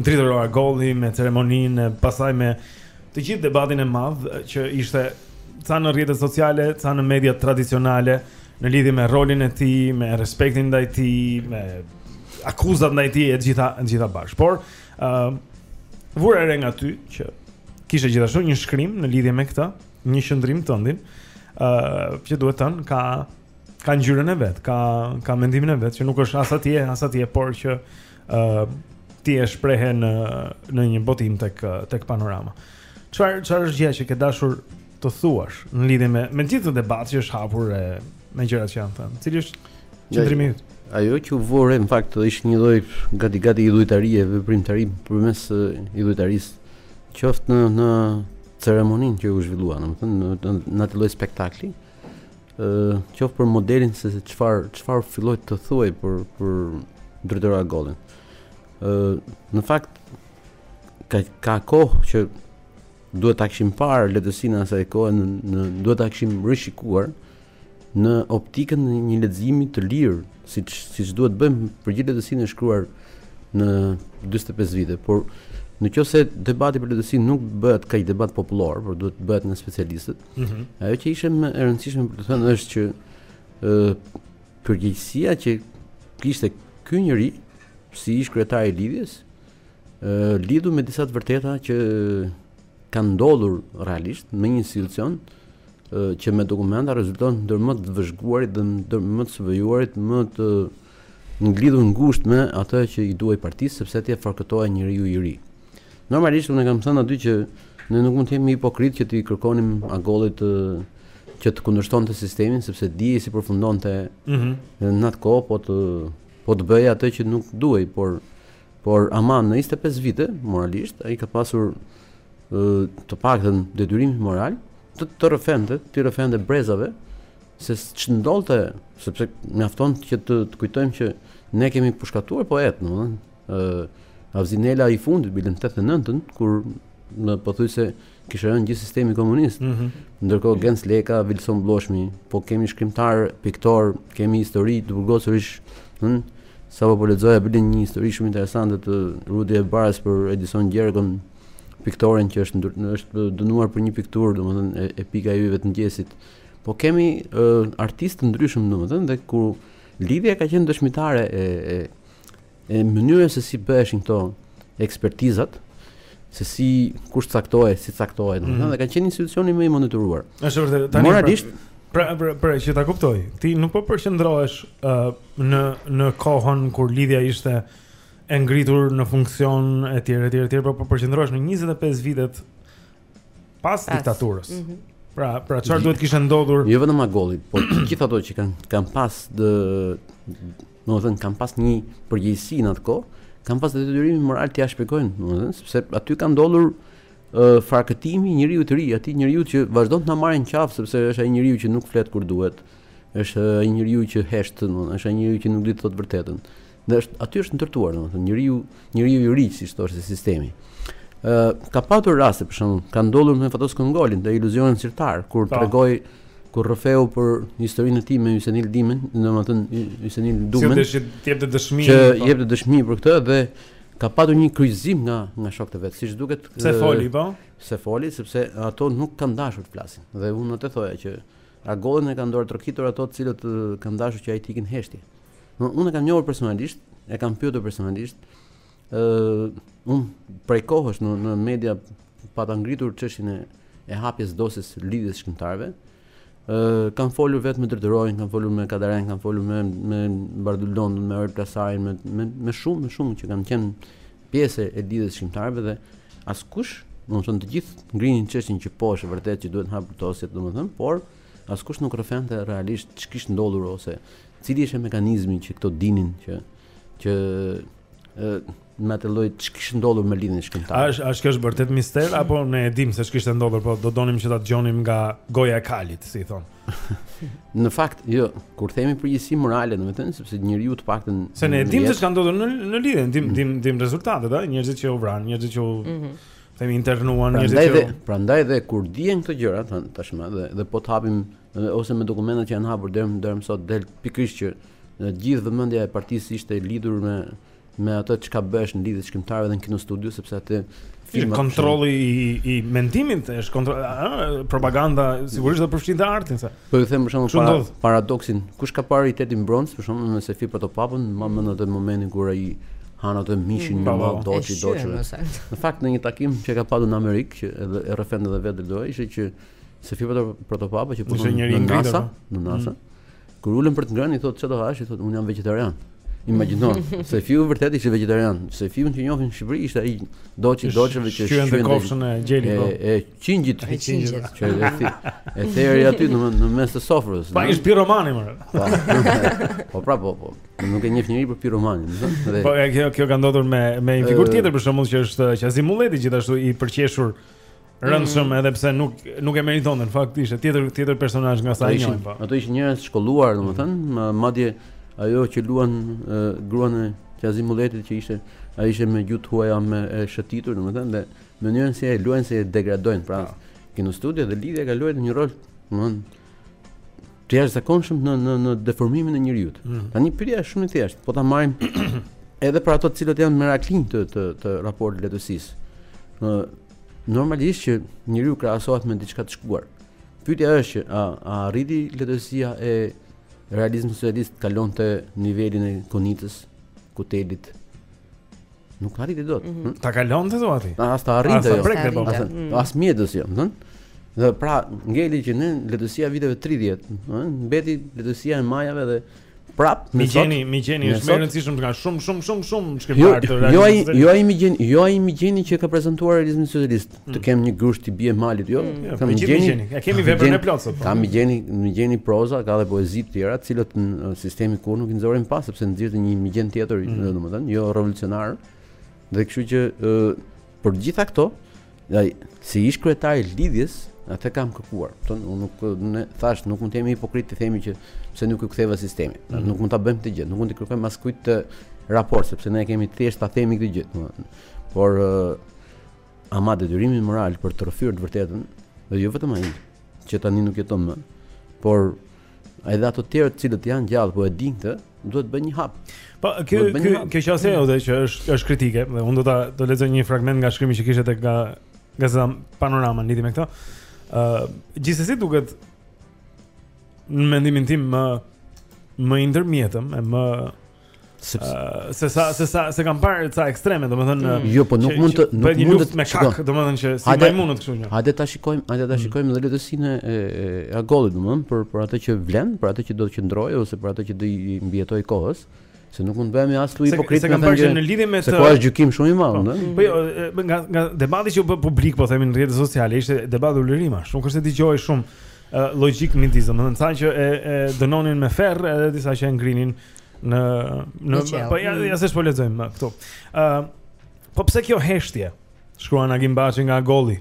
Dritëro Agolli me ceremoninë e pastaj me të gjithë debatin e madh që ishte ca në rrjetet sociale, ca në mediat tradicionale në lidhje me rolin e tij, me respektin ndaj tij, me akuzat ndaj tij e të gjitha të gjitha bashkë. Por ë uh, vura re edhe nga ty që kishe gjithashtu një shkrim në lidhje me këtë, një qëndrim tëndin, ë uh, që duhet ta them ka ka ngjyrën e vet, ka ka mendimin e vet që nuk është as atje, as atje, por që ë uh, ti e shprehe në në një botim tek tek panorama. Çfarë çfarë është gjëja që ke dashur të thuash në lidhje me me gjithë këtë debat që është hapur e me gjërat që janë thënë. Cili është qëndrimi yt? Ajo që u vu re në fakt ishte një lloj gati gati idhujtarie, dhe primitivizmi përmes idhujtarisë, qoftë në në ceremoninë që u zhvillua, domethënë në, në, në atë lloj spektakli. qoftë për modelin se çfarë çfarë filloi të thuaj për për Dritëro Agollin. Ë në fakt ka ka kohë që duhet ta kishim parë letërsinë e asaj kohe në, në duhet ta kishim rishikuar në optikën e një leximi të lirë, siç siç duhet bëjmë për gjithë letërsinë e shkruar në 45 vite, por në qoftë se debati për letërsinë nuk bëhet kaq debat popullor, por duhet bëhet me specialistët, Mm -hmm. Ajo që ishte më e rëndësishme për t'u thënë është që ë përgjegjësia që kishte ky njeri si ish kryetar i Lidhjes ë lidhur me disa të vërteta që kanë ndodhur realisht me një institucion ë që me dokumenta rezulton ndër më të vëzhguarit dhe ndër më të survejuarit më të lidhur ngushtë me atë që i duhej partisë, sepse aty farkëtohej njeriu i ri. Normalisht unë kam thënë aty që ne nuk mund të jemi hipokritë që t'i kërkonim Agollit që të kundërshtonte sistemin sepse dihej si përfundonte mm -hmm. në atë kohë po të po të bëje atë që nuk duhej, por por ama në 25 vite moralisht ai ka pasur të paktën detyrim moral të të rrëfente, të rrëfente brezave Se ç'ndodhte, sepse mjafton që të, të kujtojmë që ne kemi pushkatuar poetë, në ë Havzi Nela i fundit, bile në 89-ën, kur në pothuajse kishte rënë gjithë sistemi komunist. Mm -hmm. Ndërkohë Genc Leka, Vilson Bloshmi, po kemi shkrimtarë, piktorë, kemi histori të burgosurish, ëh, sa po lexoja bile një histori shumë interesante të Rudi Erebarës për Edison Gjergon, piktorin që është është dënuar për një pikturë, domethënë e, Epika e yjeve të mëngjesit. Po kemi uh, artistë të ndryshëm domethënë dhe ku Lidhja ka qenë dëshmitare e e, e mënyrës se si bëheshin këto ekspertizat, se si kush caktohej, si caktohej, mm -hmm. dhe ka qenë institucioni më i monitoruar. Është vërtet tani. Moralisht pra pra, pra, pra që ta kuptoj, ti nuk po përqendrohesh uh, në në kohën kur Lidhja ishte e ngritur në funksion etj etj etj, por po përqendrohesh në 25 vitet pas diktaturës. Mm -hmm. Pra, pra çfarë duhet kishte ndodhur? Jo vetëm Agolli, po gjithë ato që kanë kanë pas dë domethënë kanë pas një përgjegjësi në atë kohë, kanë pas detyrim moral t'ia shpjegojnë, domethënë sepse aty ka ndodhur uh, farkëtimi i njeriu të ri, atij njeriu që vazhdon të na marrë në qafë sepse është ai njeriu që nuk flet kur duhet, është ai njeriu që hesht, domethënë është ai njeriu që nuk di të thotë vërtetën. Dhe është, aty është ndërtuar, domethënë, njeriu, njeriu i ri, siç thoshte sistemi. Ë ka patur raste, për shembull, ka ndodhur me Fatos Kongolin te Iluzione në sirtar, kur po. tregoi kur rrëfeu për historinë e tij me Ysenil Dimën, domethënë Ysenil Dumën. Si të jepte dëshmi. Që po. jepte dëshmi për këtë dhe ka patur një kryqëzim nga nga shokët e vet, siç duket. Se foli, po. Se foli sepse ato nuk kanë dashur të flasin. Dhe unë do të thoja që Agollin e kanë dorë t'rrokitur ato të cilët kanë dashur që ai të ikë n'heshtje. Unë e kam njohur personalisht, e kam pyetur personalisht. ë uh, un prej kohësh në në media pata ngritur çështjen e e hapjes dosjes lidhjes shkrimtarëve. ë uh, kam folur vetë me Dritëroin, kam folur me Kadaren, kam folur me me Bardhyl London, me Aurel Plasarin, me me me shumë, me shumë që kanë qenë pjesë e lidhjes shkrimtarëve dhe askush, domethënë të gjithë ngrinin çështjen që po është vërtet që duhet hapur dosjet, domethënë, por askush nuk rrëfente realisht ç'kish ndodhur ose cili ishte mekanizmi që këto dinin që që me atë lloj ç'kish ndodhur me lidhjen e shkrimtarëve. Është është kjo është vërtet mister apo ne e dimë se ç'kishte ndodhur, po do donim që ta dëgjonim nga goja e kalit, si i thonë. në fakt, jo, kur themi përgjithësi morale, domethënë sepse njeriu të paktën se ne e dimë se ç'ka ndodhur në në lidhje, dim dim dim rezultatet, a njerëzit që u vranë, njerëzit që u mhm. themi internuan, pra njerëzit që prandaj dhe kur dihen këto gjëra, thënë tashmë dhe dhe po të hapim ose me dokumentat që janë hapur deri deri më sot del pikërisht që në gjithë vëmendja e partisë ishte lidhur me me atë çka bëhesh në lidhje shkrimtarëve dhe në Kinostudio sepse atë film kontrolli i i mendimit të është kontroll propaganda sigurisht do përfshinte artin se po ju them për shembull para, paradoksin kush ka parë I teti në bronz për shembull në Sejfi Protopapën mban mend atë momentin kur ai han atë mishin në mal doçi doçi në fakt në një takim që ka pasur në Amerikë që edhe e rrëfen edhe vetë do ishte që Sejfi Protopapa që punon në NASA po. në NASA mm. Kur ulen për të ngrënë i thotë çfarë do hash, i thotë unë jam vegetarian. Imagjino, Sejfiu vërtet ishte vegetarian, Sejfiu që njohim në Shqipëri ishte ai doçi doçi me që shkruan në kofshën e gjelit po. E qingjit, e qingjit. Që e thë, e theri aty në në mes të sofrës. Pa ish piromani më. Po. po pra po po. Nuk e njeh njeri për piromanin, domethënë. Po kjo kjo ka ndodhur me me një figurë tjetër për shembull që është Qazim Mulleti gjithashtu i përqeshur rëndësishëm mm. edhe pse nuk nuk e meriton në fakt ishte tjetër tjetër personazh nga sa ishin po. Ato ishin njerëz të shkolluar, domethënë, mm. madje ajo që luan gruan e Qazim Mulletit që ishte ai ishte me gjuhë të huaja me e shëtitur, domethënë, dhe mënyrën si e luajnë se e degradojnë, pra. Ah. Kinostudio dhe Lidhja ka luajtur një rol, domethënë, të jashtëzakonshëm në në në deformimin e njeriut. Mm. Tani pyetja është shumë e thjeshtë, po ta marrim edhe për ato të cilët janë meraklinj të të, të raport letërsisë. Normalisht që njeriu krahasohet me diçka të shkuar. Pyetja është që a, a arriti letërsia e realizmit socialist kalonte nivelin e Konicës, Kutelit, nuk arriti dot. Mm -hmm. Ta kalonte thua ti? As ta arrinte. As ta jo. As, mm. as Mjedës jo, domthon. Dhe pra, ngeli që në letërsia viteve 30, domthon, mbeti letërsia e majave dhe Prap, Migjeni, Migjeni, është më i rëndësishëm nga shumë shumë shumë shumë shkrimtarë jo, të rrugës. Jo ai, jo ai Migjeni, jo ai Migjeni që ka prezantuar realizmin socialist. Mm. Të kem një grusht t'i bie malit, jo. Mm. jo ka Migjeni. Ia kemi veprën e plotë sot. Po. Ka Migjeni, Migjeni proza, ka dhe poezi të tjera, të cilët në sistemin kurrë nuk i nxorën, pas sepse nxirrte një Migjen tjetër, mm. domethënë, jo revolucionar. Dhe kështu që Për gjitha këto, ai si ish kryetar i lidhjes, atë kam kërkuar. Tani unë nuk e thashë nuk mund të jemi hipokritë të themi që pse nuk iu ktheve sistemit. Mm -hmm. Nuk mund ta bëjmë këtë gjë, nuk mund të kërkojmë askujt këtë raport sepse ne kemi thjesht ta themi këtë gjë, domethënë. Por uh, ama detyrimi moral për të rrëfyer të vërtetën, dhe jo vetëm ai që tani nuk jeton më, por Edhe ato të tjerë të cilët janë gjallë po e dinë këtë, duhet të bëjnë një hap. Po, kjo kjo kjo qasja edhe që është është kritike, dhe unë do ta do lexoj një fragment nga shkrimi që kishte tek nga gazeta Panorama lidhur me këtë. Ë, uh, gjithsesi duket në mendimin tim më i ndërmjetëm e më se sa se sa se kam parë ca ekstreme, domethënë mm. jo, po nuk mund të nuk mund të me kak, domethënë që si më mund të kështu një. Hajde ta shikojmë, hajde ta mm. shikojmë edhe letërsinë e Agollit, domethënë për për atë që vlen, për atë që do të qëndrojë ose për atë që do i mbijetojë kohës se nuk mund të bëhemi ashtu hipokritë se kanë bërë në lidhje me të se po është gjykim shumë i madh po. ëh po jo nga nga debati që u bë publik po themi në rrjetet sociale ishte debat ulërimash nuk është se dëgjoje shumë logjikë midis domethënë disa që e, e dënonin me ferr edhe disa që e ngrinin në në po ja ja se po lexojmë këtu. Ë uh, po pse kjo heshtje? Shkruan Agim Baçi nga Agolli.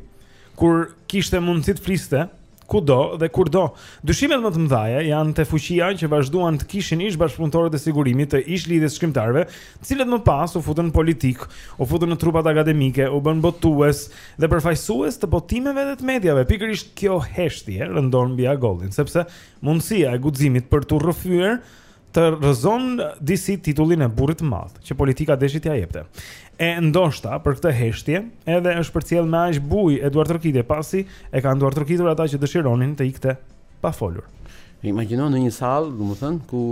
Kur kishte mundësi të fliste kudo dhe kurdo. Dyshimet më të mëdha janë te fuqia që vazhduan të kishin ish bashkëpunëtorët e sigurimit të ish lidhjes shkrimtarëve, të cilët më pas u futën në politikë, u futën në trupat akademike, u bënë botues dhe përfaqësues të botimeve dhe të mediave. Pikërisht kjo heshtje rëndon mbi Agollin, sepse mundësia e guximit për të rrëfyer Të rrëzon disi titullin e burrit të madh, që politika deshi t'ia jepte. E ndoshta për këtë heshtje, edhe është përcjellë me aq bujë e duartrokitje, pasi e kanë duartrokitur ata që dëshironin të ikte pa folur. Imagjino në një sallë, domethënë ku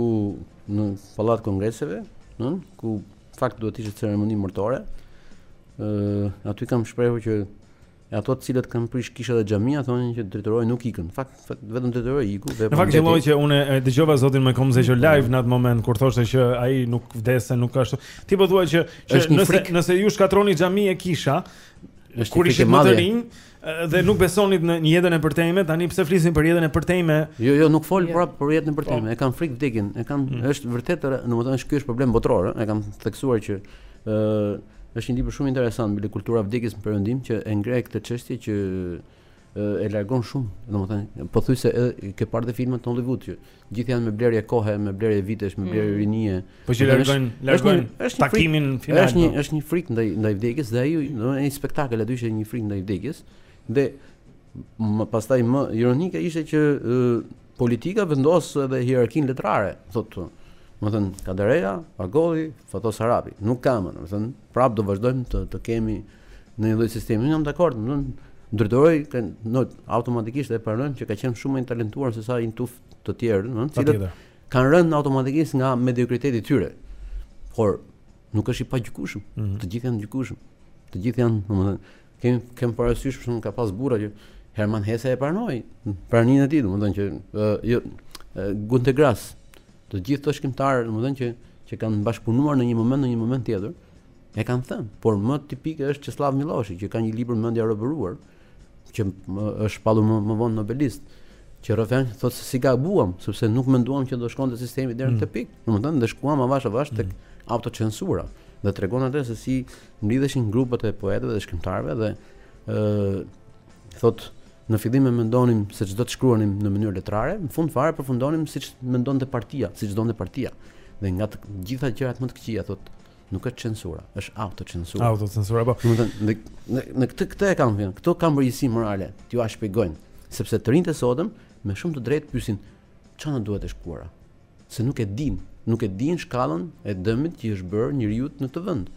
në pallat kongreseve, ëh, ku fakt duhet të ishte ceremoni mortore. ëh, aty kam shprehur që E ato të cilët kanë prish kisha dhe xhamia thonë që Dritëroi nuk ikën. Në fakt, fakt vetëm Dritëroi iku dhe Në fakt filloi që unë e dëgjova zotin Meta që ishte live në atë moment kur thoshte që ai nuk vdes se nuk ashtu. Ti po thua që, që nëse frikë. nëse ju shkatërronit xhami e kisha është kur ishit më të rinj dhe nuk besonit në jetën e përtejme, tani pse flisin për jetën e përtejme? Jo, jo, nuk fol jo. prapë për jetën e përtejme. Po. E kanë frikë vdekjen, e kanë mm. është vërtet, domethënë është ky është problem botëror, e kanë theksuar që Ë është një libër shumë interesant mbi kulturën e vdekjes në perëndim që e ngre këtë çështje që e largon shumë, domethënë pothuajse edhe ke parë te filmat në Hollywood që gjithë janë me blerje kohe, me blerje vitesh, me mm. blerje rinie. Po që largojnë, largojnë takimin final. Është një po. është një frikë ndaj ndaj vdekjes dhe ai domethënë një spektakël aty që një frikë ndaj vdekjes dhe më pastaj më ironike ishte që Politika vendos edhe hierarkinë letrare, domethënë Kadareja, Agolli, Fatos Arapi. Nuk ka më, domethënë, prapë do vazhdojmë të, të kemi në një lloj sistemi. Unë jam dakord, domethënë, ndërtoi në automatikisht e pranojmë që ka qenë shumë më i talentuar sesa një tufë të tjerë, domethënë, të cilët kanë rënë automatikisht nga mediokriteti i tyre. Por nuk është i pagjykueshëm. Mm -hmm. Të gjithë janë të gjykueshëm. Të gjithë janë, domethënë, Kemi kem parasysh për shkak ka pas burra që Herman Hesa e pranoi praninë e tij, domethënë që uh, jo Gynter Gras. Të gjithë këto shkrimtarë, domethënë që që kanë bashkëpunuar në një moment në një moment tjetër, e kanë thënë, por më tipike është Çeslav Milloshi, që ka një libër Mendja e robëruar, që më, është shpallur më, më vonë nobelist, që rrëfen thotë se si gabuam, sepse nuk menduam që do shkonte sistemi deri në këtë mm. pikë. Domethënë, dhe shkuam avash avash tek mm. autocensura dhe tregon atë se si Mblidheshin grupet e poetëve dhe shkrimtarëve dhe ë thotë në fillim e mendonim se ç'do të shkruanim në mënyrë letrare, në fund fare përfundonim siç mendonte partia, siç donte partia. Dhe nga të gjitha gjërat më të këqija thotë nuk është censura, është autocensura. Autocensura po. Do të thënë në në këtë këtë e kam thënë, këto kanë përgjegjësi morale, t'ua shpjegojnë, sepse të rinjtë e sotëm me shumë të drejtë pyesin Çka na duhet e shkuara? Se nuk e dinë, nuk e dinë shkallën e dëmit që i është bërë njeriut në këtë vend.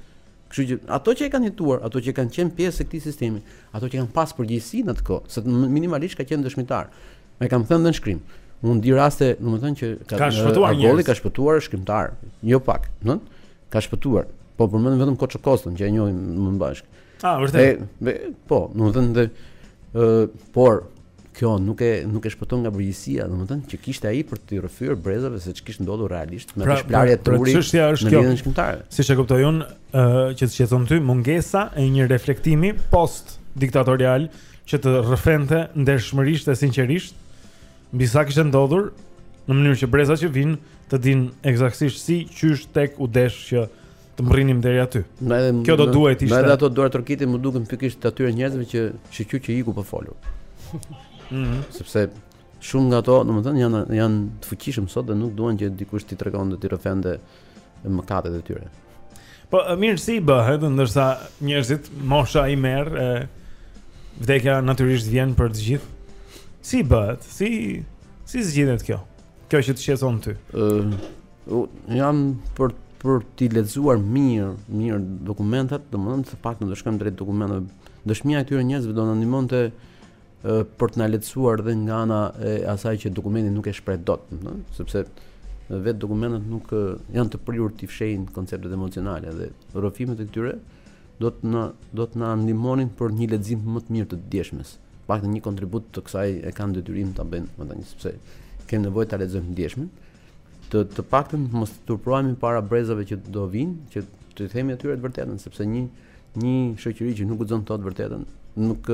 Kështu që ato që e kanë jetuar, ato që kanë qenë pjesë e këtij sistemi, ato që kanë pas përgjegjësi në atë kohë, se minimalisht ka qenë dëshmitar. E kam thënë në shkrim. Unë di raste, domethënë që ka, ka shpëtuar njerëz, ka shpëtuar shkrimtarë, jo pak, ëh, ka shpëtuar. Po përmend vetëm Koço Kostën që e njohim më bashkë. Ah, vërtet. Dhe, po, do të thënë ë por kjo nuk e nuk e shpëton nga përgjegjësia, domethënë që kishte ai për t'i rrëfyer brezave se ç'kishte ndodhur realisht me pra, shpëlarje pra, truri. Pra çështja është kjo. Shkrimtarë. Siç e kuptoj unë, ë uh, që të shqetëson ty, mungesa e një reflektimi post diktatorial që të rrëfente ndershmërisht e sinqerisht mbi sa kishte ndodhur në mënyrë që brezat që vijnë të dinë eksaktësisht si qysh tek u desh që të mbërrinim deri aty. Edhe, Kjo do duhej të ishte. Edhe ato duartrokitje më duken pikërisht të atyre njerëzve që shyqyr që iku pa folur. Mm -hmm. Sepse shumë nga ato, domethënë janë janë të fuqishëm sot dhe nuk duan që dikush t'i tregonte t'i rrëfente mëkatet e tyre. Po mirë si bëhet ndërsa njerëzit mosha i merr e vdekja natyrisht vjen për të gjithë. Si bëhet? Si si zgjidhet kjo? Kjo që të shqetëson ty. Ë jam për për t'i lexuar mirë, mirë dokumentat, domethënë të paktën do shkojmë drejt dokumentave. Dëshmia e këtyre njerëzve do na ndihmonte për të na lehtësuar dhe nga ana e asaj që dokumenti nuk e shpreh dot, domethënë, sepse vet dokumentet nuk janë të prirur të fshehin konceptet emocionale dhe rrëfimet e këtyre Do të na do të na ndihmonin për një lexim më të mirë të djeshmes. Paktën një kontribut të kësaj e kanë detyrim ta bëjnë, domethënë sepse kemi nevojë ta lexojmë të djeshmen. Të të paktën mos turpërohemi para brezave që do vijnë, që të themi atyre të vërtetën, sepse një një shoqëri që nuk guxon të thotë vërtetën, nuk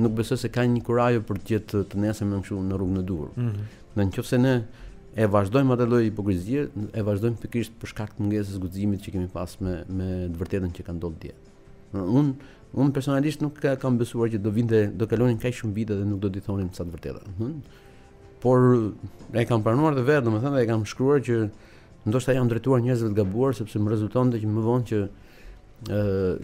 nuk besoj se ka një kurajo për të gjetë të nesërmen kështu në rrugën e duhur. Mm -hmm. Në qoftë se ne e vazhdojmë atë lloj hipokrizie, e vazhdojmë pikërisht për shkak të mungesës guximit që kemi pas me me të vërtetat që kanë ndodhur dje. Un un personalisht nuk ka, kam besuar që do vinte, do kalonin kaq shumë vite dhe nuk do të thonin ca të vërteta. Hm? Por e kam pranuar te vetja, domethënë e kam shkruar që ndoshta u jam drejtuar njerëzve të gabuar sepse më rezultonte që më vonë që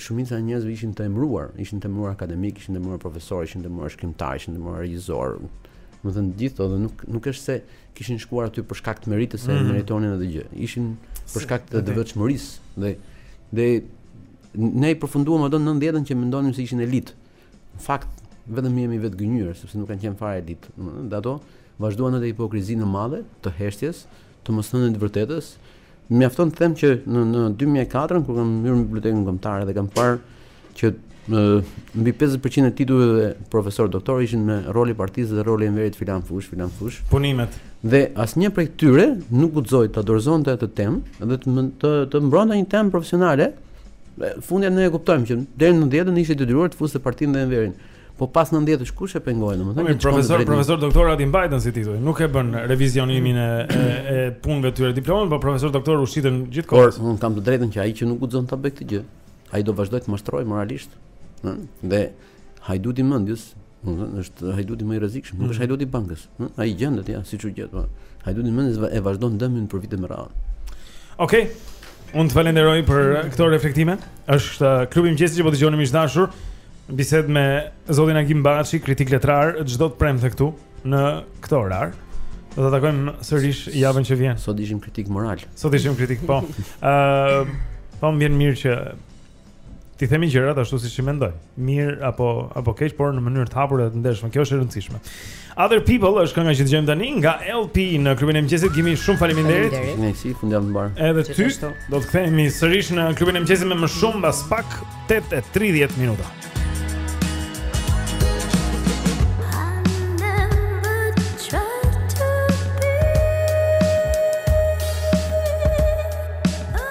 shumica e njerëzve ishin të emëruar, ishin të emëruar akademikë, ishin të emëruar profesorë, ishin të emëruar shkrimtarë, ishin të emëruar regjisorë. Domethënë të gjithë ato dhe nuk nuk është se kishin shkuar aty për shkak të meritës se mm -hmm. meritonin atë gjë. Ishin për shkak të devotshmërisë dhe dhe ne i përfunduam ato në 90-ën që mendonim se ishin elitë. Në fakt, vetëm jemi vetëgënjyer, sepse nuk kanë qenë fare elitë. Dhe ato vazhduan atë hipokrizinë e madhe të heshtjes, të mos thënë të vërtetës. Mjafton të them që në në 2004 kur kam hyrë në bibliotekën kombëtare dhe kam parë që në mbi 50% e titujve profesor doktor ishin me roli i partisë dhe roli i Enverit në filan fushë, filan fushë. Punimet. Dhe asnjë prej tyre nuk guxoi ta dorëzonte atë temë dhe të të, të mbronte një temë profesionale Në fund të fundit ne e kuptojmë që deri në 90-ën ishte detyruar të fuste partinë dhe Enverin. Po pas 90-ës kush e pengoi domethënë? Po profesor, profesor doktoratin e mbajtën si titull. Nuk e bënë revizionimin e e, e punëve të tyre diplomën, po profesor doktor u shitën gjithë kohën. Por un kam të drejtën që ai që nuk guxon ta bëjë këtë gjë, ai do vazhdojë të mashtrojë moralisht. Ëh, dhe hajduti i mendjes është hajduti më i rrezikshëm, nuk është mhm. hajduti i bankës. Hm? Ai gjendet ja, siç u gjet. Po. Hajduti i mendjes e vazhdon dëmin për vite me radhë. Okej. Okay. Unë të falenderoj për këto reflektime. Është uh, klubi i mëngjesit që po dëgjoni miq të dashur. Biseda me zotin Agim Baçi, kritik letrar, çdo të premte këtu në këtë orar. Do ta takojmë sërish javën që vjen. Sot ishim kritik moral. Sot ishim kritik, po. Ëh, uh, po më vjen mirë që t'i themi gjërat ashtu siç i mendoj. Mirë apo apo keq, por në mënyrë të hapur dhe të ndershme. Kjo është e rëndësishme. Other People është kënga që dëgjojmë tani nga LP në klubin e mëngjesit. Gimi shumë faleminderit. Faleminderit. Fundjavë të mbarë. Edhe ty. Do të kthehemi sërish në klubin e mëngjesit me më shumë pas pak 8 e 30 minuta.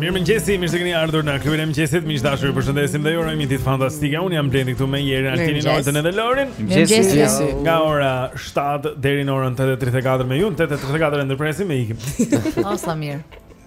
Mirëmëngjesi, mirë se këni ardhur në klubin e mëngjesit Miq të dashur, ju përshëndesim dhe ju urojmë një ditë fantastike Unë jam Blendi këtu me Jerin, Altinin, Ortën edhe Lorin Mirëmëngjesi Nga ora 7 deri në orën 8.34 me ju Në 8.34 e ndërpresim e ikim O, sa mirë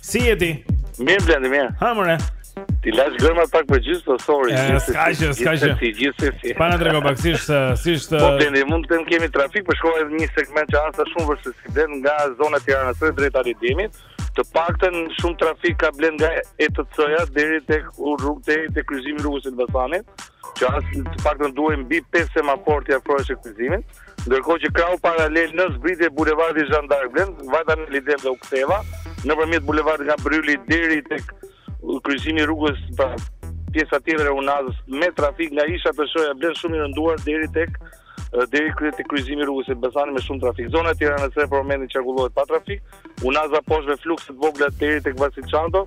Si je ti? Mirë Blendi, mirë. Ha more. Ti lash gërmat pak për gjysë, po sorry. S'ka gjë, s'ka gjë. Ti gjithë si. Pa na trego pak si është, si është. Po Blendi, mund të them kemi trafik, përshkova dhe një segment që është shumë vështirë si Blend nga Zonja Curre drejt drejt Ali Demit. Të paktën shumë trafik ka Blend nga ETC-ja deri tek rrugë deri tek kryqëzimi i rrugës së Elbasanit. Që as të paktën duhen mbi 5 semaforë të afrohesh kryqëzimit. ndërkohë që krahu paralel në zbritje bulevardi Zhan d'Ark Blend, vajta në Ali Dem dhe u ktheva nëpërmjet bulevardit nga Brryli deri tek kryqëzimi i rrugës pra pjesa tjetër e Unazës me trafik nga ajo që shihja Blend shumë i rënduar deri tek deri kryet të kryqëzimi i rrugës së Elbasanit me shumë trafik. Zonat e tjera për momentin qarkullohet pa trafik. Unaza poshtë me flukse të vogla deri tek Vasil Shanto,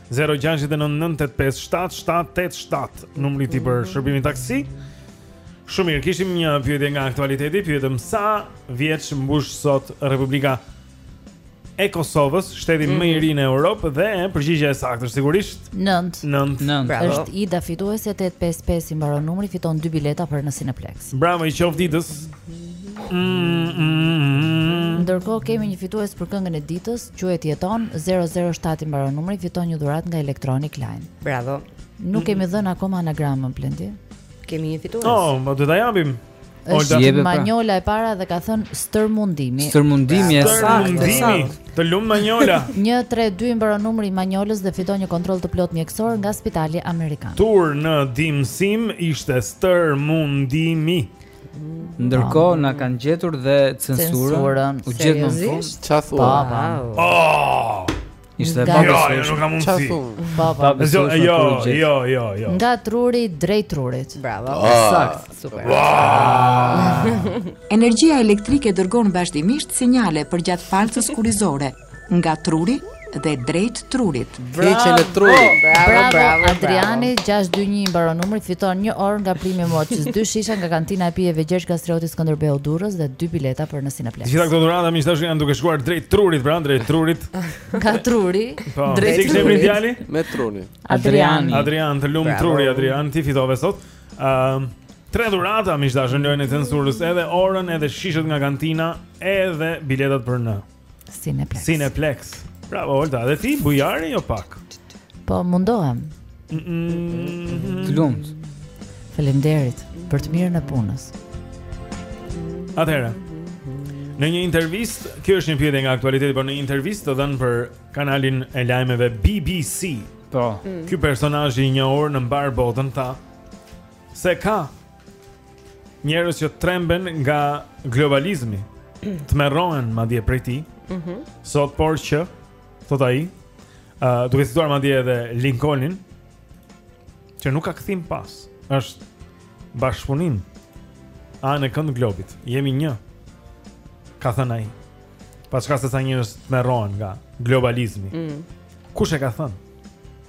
0699857787 numri i tij për shërbimin taksi. Shumë mirë, kishim një pyetje nga aktualiteti, pyetëm sa vjeç mbush sot Republika e Kosovës, shteti më i mhm. ri në Europë dhe përgjigja e saktë është sigurisht 9. 9. 9. Bravo. Është Ida fituese 855 i mbaron numri, fiton dy bileta për në Cineplex. Bravo i qoftë Idës. Mm, mm, mm, Ndërkohë kemi një fitues për këngën e ditës, Quhet Jeton, zero zero shtatë i mbaron numri, fiton një dhuratë nga Electronic Line. Bravo. Nuk kemi dhënë akoma anagramën Blendi. Kemi një fitues. Oh, po do ta japim. Është Olta. pra. Manjola e para dhe ka thënë stërmundimi. Stërmundimi e saktë, e Mundimi. saktë. Të lumtë Manjola. 132 i mbaron numri i Manjolës dhe fiton një kontroll të plotë mjekësor nga Spitali Amerikan. Tur në dimësim ishte stërmundimi. Ndërkohë na kanë gjetur dhe censurën. U gjet në fund. Ça thua? Oh! Ishte pa besuar. Jo, jo, nuk ka mundësi. Pa pa besuar. Jo, jo, jo, jo. Nga truri drejt trurit. Bravo. Ah. Saktë. Super. Energjia elektrike dërgon vazhdimisht sinjale përgjatë palcës kurrizore, Nga truri dhe drejt trurit. Heqje e trurit. Bravo, bravo, bravo. Adriani 621 i mbaron numri, fiton një orë nga primi Moçis, dy shisha nga kantina e pijeve Gjergj Kastrioti Skënderbeu Durrës dhe dy bileta për në Cineplex. Gjithë këto dhurata miq tash janë duke shkuar drejt trurit, pra drejt trurit. Nga truri, po, drejt trurit. Sikse djali me trurin. Adrian. Adrian, të lum truri Adrian, ti fitove sot. Ëm Tre dhurata miq të dashur në lojën e censurës edhe orën edhe shishet nga kantina edhe biletat për në Cineplex. Cineplex. Bravo Olta, dhe ti bujari jo pak. Po mundohem. Të lumtë. Faleminderit për të mirën e punës. Atëherë. Në një intervistë, kjo është një pyetje nga aktualiteti, por në një intervistë të dhënë për kanalin e lajmeve BBC. Po. Mm. Ky personazh i njohur në mbarë botën tha se ka njerëz që tremben nga globalizmi, tmerrohen madje prej tij. Mhm. Mm sot por që thot ai, ë uh, duke cituar madje edhe Lincolnin, që nuk ka kthim pas. Është bashkëpunim. Anë e kënd globit, jemi një. Ka thënë ai. Paçka se sa njerëz tmerrohen nga globalizmi. Mm. Kush e ka thënë?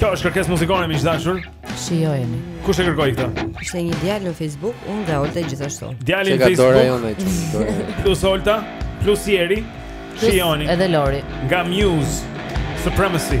Kjo është kërkesë muzikore miq dashur. Shijojeni. Kush e kërkoi këtë? Ishte një djalë në Facebook, unë dhe Olta gjithashtu. Djali në Facebook. Plus Olta, plus Jeri, Shijoni. Edhe Lori. Nga Muse Supremacy.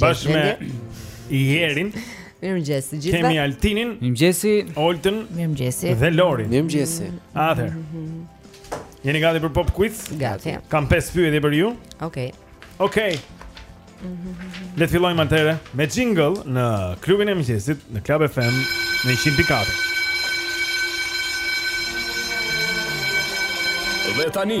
Bashkë me Jerin. Mirëmëngjes të gjithëve. Kemi Altinin. Mirëmëngjesi. Oltën. Mirëmëngjesi. Dhe Lorin. Mirëmëngjesi. Atëher. Jeni gati për pop quiz? Gati. Kam pesë pyetje për ju. Okej. Okej. Le të fillojmë atëherë me jingle në klubin e mëngjesit në Club FM në 100.4. Dhe tani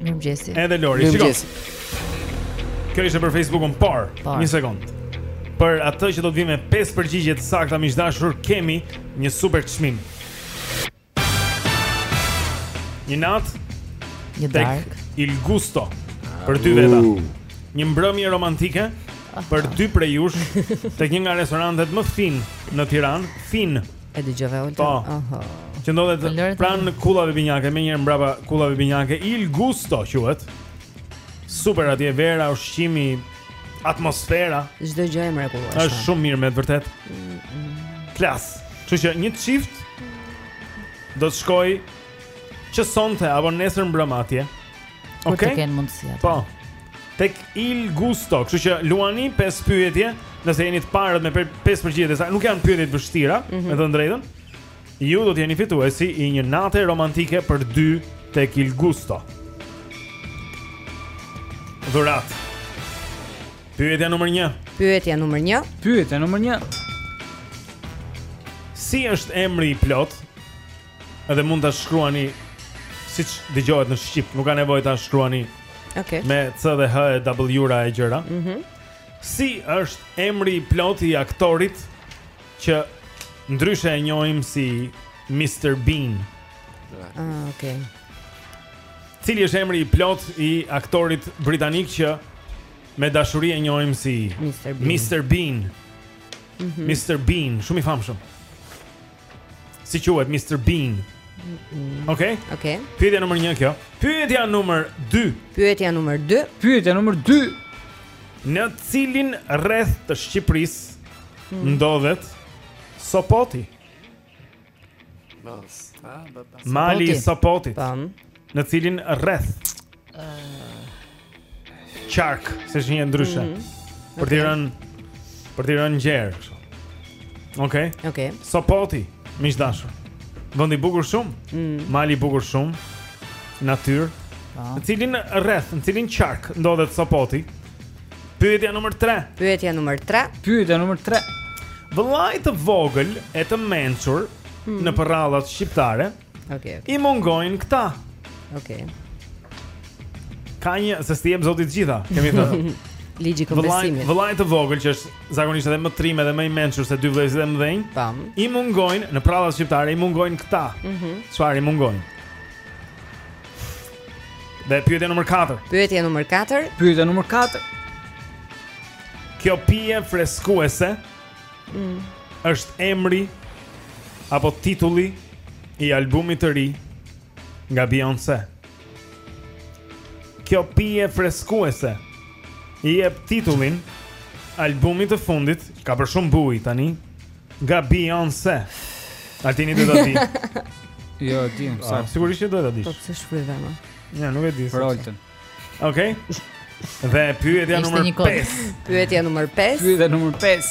Mirëmëngjesi. Edhe Lori, shiko. Mirëmëngjesi. Kjo ishte për Facebookun, por një sekond. Për atë që do të vijë me pesë përgjigje të sakta miq dashur, kemi një super çmim. Një natë, një darkë, tek Il Gusto për dy veta. Një mbrëmje romantike për dy prej jush tek një nga restorantet më fin në Tiranë, Fin. E dëgjove Olta? Po. Aha. Që ndodhet pranë kullave binjake, menjëherë mbrapa kullave binjake, Il Gusto quhet. Super atje vera, ushqimi, atmosfera. Çdo gjë e mrekullueshme. Është shumë mirë me të vërtet. Klas. Kështu që një çift do të shkojë që sonte apo nesër mbrëma atje. Okej. Okay. Të kenë mundësi atë. Po. Tek il gusto, kështu që luani pesë pyetje, nëse jeni të parët me pesë përgjigje të sakta, nuk janë pyetje të vështira, mm -hmm. me thënë të drejtën. Ju do të jeni fituesi i një nate romantike për dy tek il gusto. Dhuratë. Pyetja numër 1. Pyetja numër 1. Pyetja numër 1. Si është emri i plotë Edhe mund ta shkruani siç dëgjohet në shqip, nuk ka nevojë ta shkruani. Okej. Okay. Me C dhe H e W-ra e gjëra. Mhm. Mm si është emri i plotë i aktorit që ndryshe e njohim si Mr Bean? Ah, uh, okay. Cili është emri i plotë i aktorit britanik që me dashuri e njohim si Mr Bean? Mr Bean. Mm -hmm. Mr Bean, shumë i famshëm. Si quhet Mr Bean? Okej. Okej. Pyetja numër 1 kjo. Pyetja numër 2. Pyetja numër 2. Pyetja numër 2. Në cilin rreth të Shqipërisë Hmm. ndodhet Sopoti? Mali i Sopotit. Tam. Në cilin rreth? Qark, se është një ndryshe. Mm -hmm. Për okay. të rënë për t'i rënë gjerë. Okej. Okay. Okej. Okay. Sopoti, miq të dashur. Vend i bukur shumë. Mm. Mal i bukur shumë. Natyrë. Po. Në cilin rreth, në cilin qark ndodhet Sopoti? Pyetja numër 3. Pyetja numër 3. Pyetja numër 3. Vëllait të vogël e të mençur mm. në përrallat shqiptare. Okej. Okay. I mungojnë këta. Okej. Okay. Ka një, se s't'i jep Zoti të gjitha, kemi thënë. Ligji i kompensimit. Vëllait të vogël që është zakonisht edhe më trim edhe më i mençur se dy vëllezërit e mëdhenj. Tam. I mungojnë në përrallat shqiptare, i mungojnë këta. Mhm. Mm Çfarë i mungojnë? Dhe pyetja numër 4. Pyetja numër 4. Pyetja numër 4. Kjo pije freskuese Mm. Është emri apo titulli i albumit të ri nga Beyoncé. Kjo pije freskuese i jep titullin albumit të fundit, ka bërë shumë bujë tani, nga Beyoncé. Altini do ta dijë. Jo, di, sa. Ah, sigurisht që do ta di. Po pse shfrythem? Ja, nuk e di. Rolten. Okej. Okay. Dhe pyetja numër 5. Pyetja numër 5. Pyetja numër 5.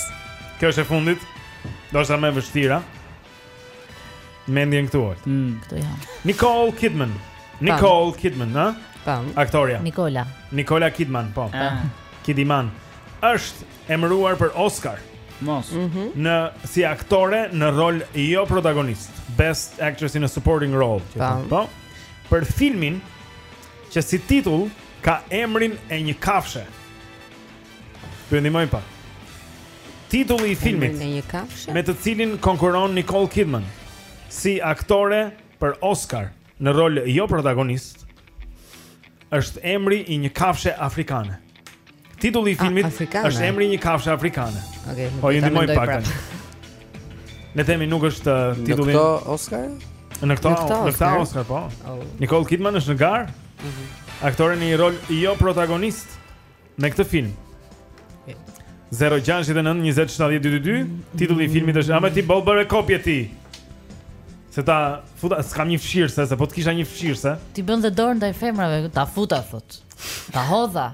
Kjo është e fundit. Ndoshta më e vështira. Mendjen këtu. Mm. Këtu jam. Nicole Kidman. Nicole Pam. Kidman, ha? Pam. Aktorja. Nikola. Nikola Kidman, po. Ah. Kidman. Është emëruar për Oscar. Mos. Mm -hmm. Në si aktore në rol jo protagonist, Best Actress in a Supporting Role. Pam. Po. Për filmin që si titull ka emrin e një kafshe. Të ndihmojmë pak. Titulli i filmit me të cilin konkuron Nicole Kidman si aktore për Oscar në rol jo protagonist është emri i një kafshe afrikane. Titulli i filmit Afrikane. është emri i një kafshe afrikane. Okej. Okay, po ju ndihmoj pak tani. Le të themi nuk është uh, titulli. Në këto Oscar? Në këto, në këto Oscar, po. Oh. Nicole Kidman është në garë. Mm -hmm. Aktore në një rol jo protagonist në këtë film. 0-6-9-20-70-2-2 Titulli i filmit është Ama ti boll bëre kopje ti Se ta futa S'kam një fshirëse Se po të kisha një fshirëse Ti bën dhe dorë ndaj femrave Ta futa thot Ta hodha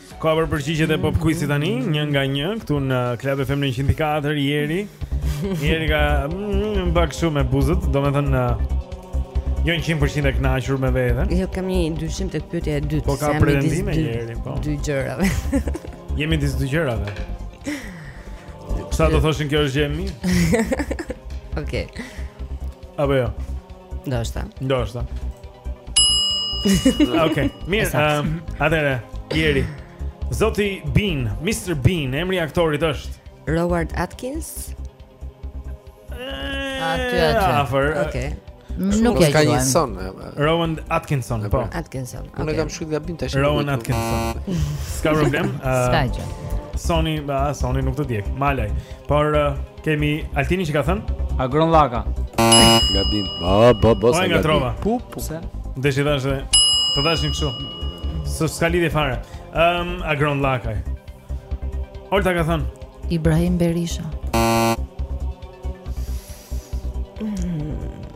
Koha për përgjigjet e pop quizit tani, një nga një këtu në Club FM 104 Jeri. Jeri ka mm, pak shumë me buzët, domethënë në S'je 100% e kënaqur me veten. Jo kam një dyshim tek pyetja e dytë. Po ka pretendime Jeri, po. Mes dy gjërave. Je midis dy gjërave. Ca do thoshin kjo është gjë e mirë? Okej. Apo jo. Ndoshta. Ndoshta. Okej, mirë. Ehm, atëre, Jeri. Zoti Bean, Mr Bean, emri i aktorit është Robert Atkins. Aty aty. Afër. Okej. Nuk e ka një son. Rowan Atkinson, po. Atkinson. Unë kam shkruar gabim tash. Rowan Atkinson. S'ka problem. S'ka gjë. Soni, ba, soni nuk të djeg. Malaj. Por Kemi Altinin që ka thënë? Agron Llakaj. Gabim. Ba ba ba. Po nga Tirana. Pu pu. Pse? Desha t'ia thosha një kështu. Se s'ka lidhje fare. Ëm um, Agron Llakaj. Olta ka thënë? Ibrahim Berisha.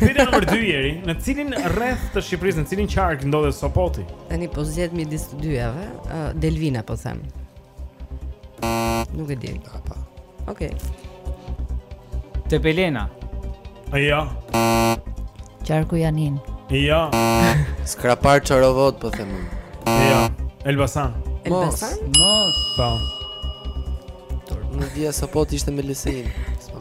Pyetja nr. 2 Jeri, në cilin rreth të Shqipërisë, në cilin qark ndodhet Sopoti? Tani po zgjedh midis të dyjave, uh, Delvina po them. Nuk e di. Apa. Okej. Okay. Tepelena. A jo. Qarku Janinë. Jo. Skrapar Çorovodë po them unë. Jo. Elbasan. Elbasan? Mos. Po. Nuk dija Sopoti ishte me Lesin.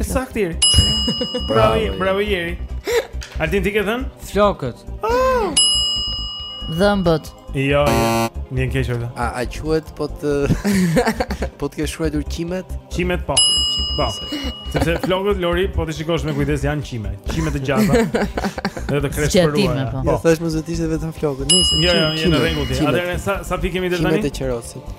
Saktë Jeri. Bravo, bravo Jeri. Altin ti ke thën? Flokët. Ah! Dhëmbët. Jo, jo. Në qoftë. A a quhet po të po të ke shkruar qimet? Qimet po. Po. Sepse flokët Lori po ti shikosh me kujdes janë qime, qime të gjata. Dhe të kreh për rrugë. Po. Ja thash mos të ishte vetëm flokët. Nëse. Jo, jo, në rregull ti. Atëherë sa sa pikë kemi deri tani? Qimet e qerosit.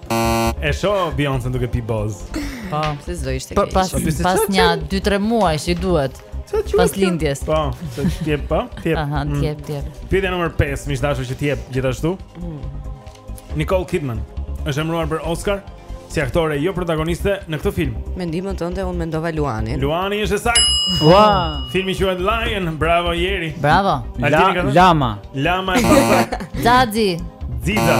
E shoh Beyoncé duke pirë bozë. Po, pse s'do ishte keq. Pas pas një 2-3 muaj që duhet. Pas lindjes. Po, se ti jep pa? Po, ti jep. Aha, ti mm. jep, ti jep. Pyetja numër 5, miq dashur që ti jep gjithashtu. Mm. Nicole Kidman është emëruar për Oscar si aktore jo protagoniste në këtë film. Me ndihmën tënde unë mendova Luanin. Luani është e saktë. Ua, filmi quhet Lion. Bravo Jeri. Bravo. Lama. Lama. Dadi. Dida.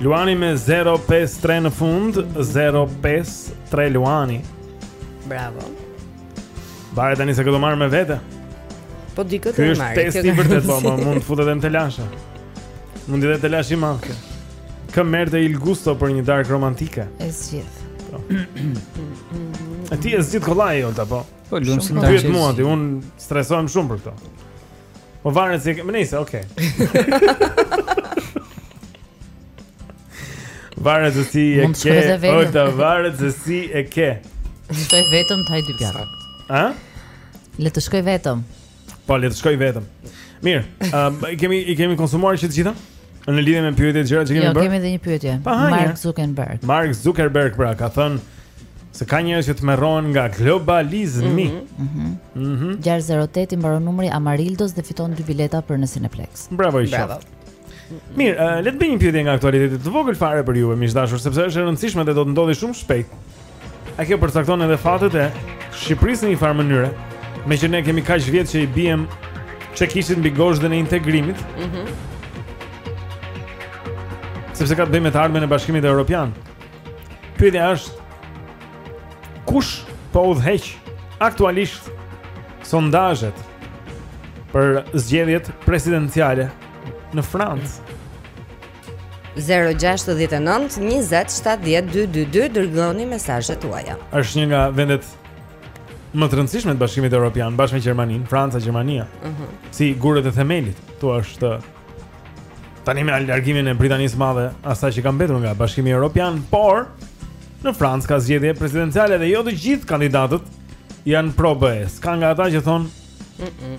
Luani me 053 në fund, 053 Luani. Bravo. Pa hë tani se kë do marrë me vete. Po di këtë e marrë. Ky është testi vërtet, po, po mund të futet edhe në telashe. Mund të dhe telashe të mëdha. Kë merr te Il Gusto për një darkë romantike. E zgjidh. Po. A ti e zgjidh kollaj, Olta, po? Po, lumë si të qizë. Në mua, ti unë stresohem shumë për këto. Po varet se më nejse, okay. varet se si e ke. Olta, varet se si e ke. Shkoj vetëm taj dy pjatë. A? Le të shkoj vetëm. Po le të shkoj vetëm. Mirë, um, i kemi i kemi konsumuar që të gjitha? Në lidhje me pyetjet e tjera që kemi jo, bërë. Jo, kemi edhe një pyetje. Mark Zuckerberg. Mark Zuckerberg pra ka thënë se ka njerëz që tmerrohen nga globalizmi. Mhm. Mhm. Mm 608 i mbaron numri Amarildos dhe fiton dy bileta për në Cineplexx. Bravo i shoh. Mirë, uh, le të bëj një pyetje nga aktualiteti të vogël fare për ju, miq të dashur, sepse është e rëndësishme dhe do të ndodhë shumë shpejt. E kjo përcakton edhe fatet e Shqipërisë në njëfarë mënyre, meqë ne kemi kaq vjet që i biem çekiçit mbi gozhdën e integrimit, mm -hmm. sepse ka të bëjë me të ardhmen e Bashkimit Europian. Pyetja është, kush po udhëheq aktualisht sondazhet për zgjedhjet presidenciale në Francë? 069 20 70 222 Dërgoni mesazhet tuaja, është një nga vendet Më të rëndësishme të Bashkimit Europian bashkë me Gjermaninë, Franca, Gjermania uh mhm. -huh. Si gurët e themelit ku është tani me largimin e Britanisë së Madhe, asaj që ka mbetur nga Bashkimi Europian Por Në Francë ka zgjedhje presidenciale dhe jo të gjithë kandidatët janë pro BE-së. Ka nga ata që thonë, mm -mm.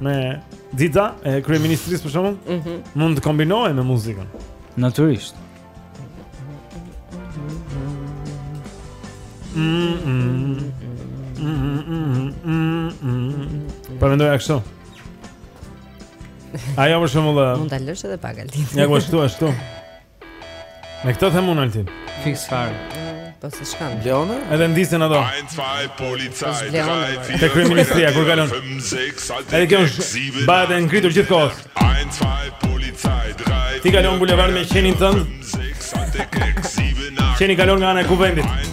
me dritat e Kryeministrisë për shembull, mm -hmm. mund të kombinohej me muzikën. Natyrisht. Mm -mm. Mm -mm. Mm -mm. Pa mendoje kështu. Ajo për shembull dhe... Mund të lëshë edhe pak altin. Ja, kështu, ashtu. Me këtë them unë altin. Fix fare. Po si shkon. Leona? Edhe ndizen ato. Te kryeministria kur kalon. Edhe kjo është bëhet e ngritur gjithë kohës. Ti kalon në bulevard me qenin tënd. Qeni kalon nga ana e kuvendit.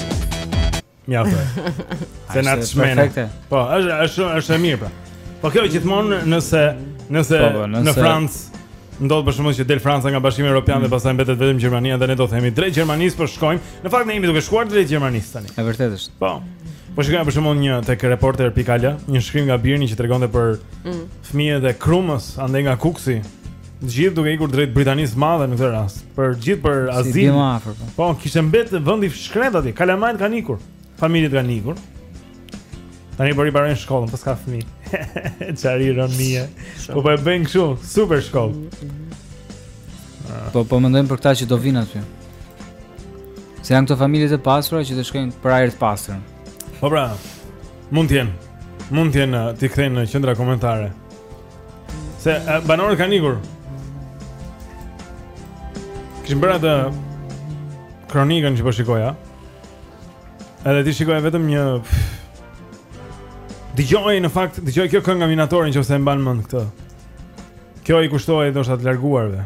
Mjaft. Se na çmende. Po, është është është e mirë pra. Po kjo gjithmonë nëse nëse, po, po, nëse në Francë ndodh për shembull që del Franca nga Bashkimi Evropian mm. dhe pastaj mbetet vetëm Gjermania dhe ne do të themi drejt Gjermanisë po shkojmë. Në fakt ne jemi duke shkuar drejt Gjermanisë tani. Është vërtetë është. Po. Po shikoja për shembull një tek reporter.al, një shkrim nga Birni që tregonte për mm. fëmijët e Krumës, andej nga Kukësi, të gjithë duke ikur drejt Britanisë së Madhe në këtë rast, për gjithë për azil. Si më afër. Po, po kishte mbet vendi shkretë aty, kalamajt kanë ikur, familjet kanë ikur. Tani po riparojnë shkollën, po s'ka fëmijë. Çfarë ironie. Po po e bëjnë kështu, super shkollë. Po po mendojmë për këta që do vinë aty. Se janë këto familjet e pasura që do shkojnë për ajër të pastër. Po pra, mund të jenë. Mund të jenë t'i kthejnë në qendra komunitare. Se banorët kanë ikur. Kishim bërë atë kronikën që po shikoja. Edhe tek shikoja vetëm një Dëgjoj në fakt, dëgjoj kjo kënga nga Minatori në qoftë se e mban mend këtë. Kjo i kushtohej ndoshta të larguarve.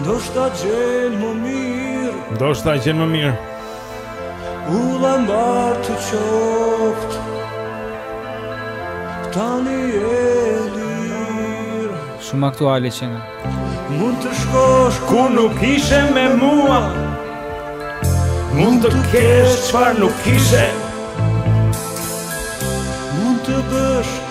Ndoshta gjen më mirë Ndoshta gjen më mirë Udha e mbarë të qoftë Tani e lirë Shumë aktuale që në Mund të shkosh ku nuk ishe me mua Mund të kesh çfarë nuk kishe Mund të bësh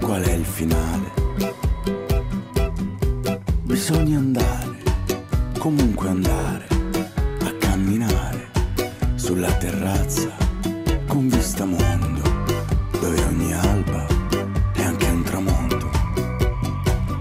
qual è il finale. Bisogna andare, comunque andare, a camminare sulla terrazza con vista mondo, dove ogni alba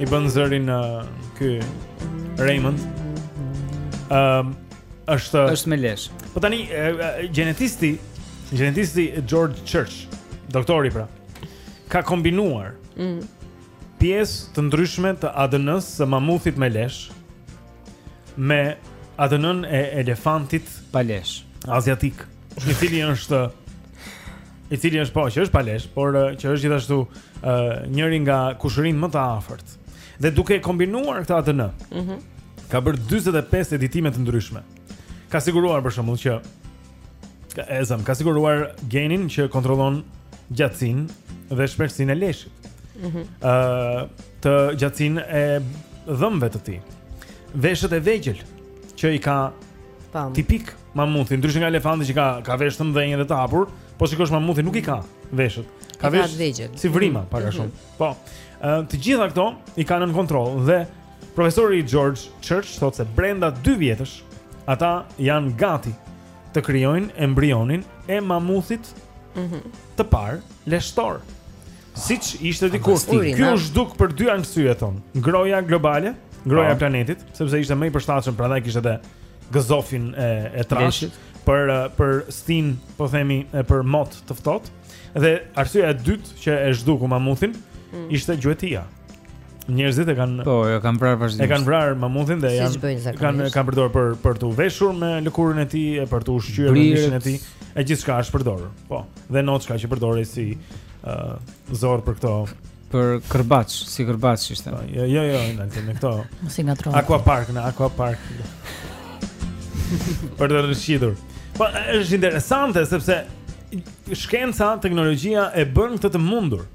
I bën zërin në uh, ky Raymond. Ëm ehm, um, është është me lesh. Po tani gjenetisti, gjenetisti George Church, doktori pra, ka kombinuar mm. pjesë të ndryshme të ADN-së së mamuthit me lesh me ADN-në e elefantit pa lesh, aziatik, i cili është i cili është po që është pa lesh, por uh, që është gjithashtu uh, njëri nga kushërinjtë më të afërt. Dhe duke kombinuar këtë ADN, mm -hmm. ka bërë 45 editime të ndryshme. Ka siguruar për shembull që ka ezëm, ka siguruar genin që kontrollon gjatësinë dhe ashpërsinë e leshit. Ëh, mm -hmm. uh, të gjatësinë e dhëmbëve të tij. Veshët e vegjël që i ka Tam. tipik Mamuthi, ndryshe nga elefanti që ka ka veshë të mëdhenj dhe të hapur, po shikosh mamuthi nuk i ka veshët. Ka veshë si vrima mm -hmm. pak a mhm. shumë. Po. Ë të gjitha këto i kanë në kontroll dhe profesori George Church thotë se brenda 2 vjetësh ata janë gati të krijojnë embrionin e mamuthit mm -hmm. të parë leshtor. Siç ishte dikur. Ky u zhduk për dy arsye thonë. Ngrohja globale, ngrohja e po. planetit, sepse ishte më i përshtatshëm, prandaj kishte dhe gëzofin e e trashë për për stinë, po themi, e për mot të ftohtë. Dhe arsyeja e dytë që e zhduku mamuthin mm. ishte gjuetia. njerëzit e kanë Po, e kanë vrarë vazhdimisht. E kanë vrarë mamuthin dhe janë e kanë kanë përdorur për për t'u veshur me lëkurën e tij e për t'u ushqyer me mishin e tij. E gjithçka është përdorur. Po. Dhe noçka që përdorej si ë uh, zorrë për këto për kërbaç, si kërbaç ishte. Po, jo, jo, jo, në atë me këto. Si nga troni. Aqua Park, në Aqua Park. për të rrëshqitur. Po, është interesante, sepse shkenca, teknologjia e bën këtë të mundur.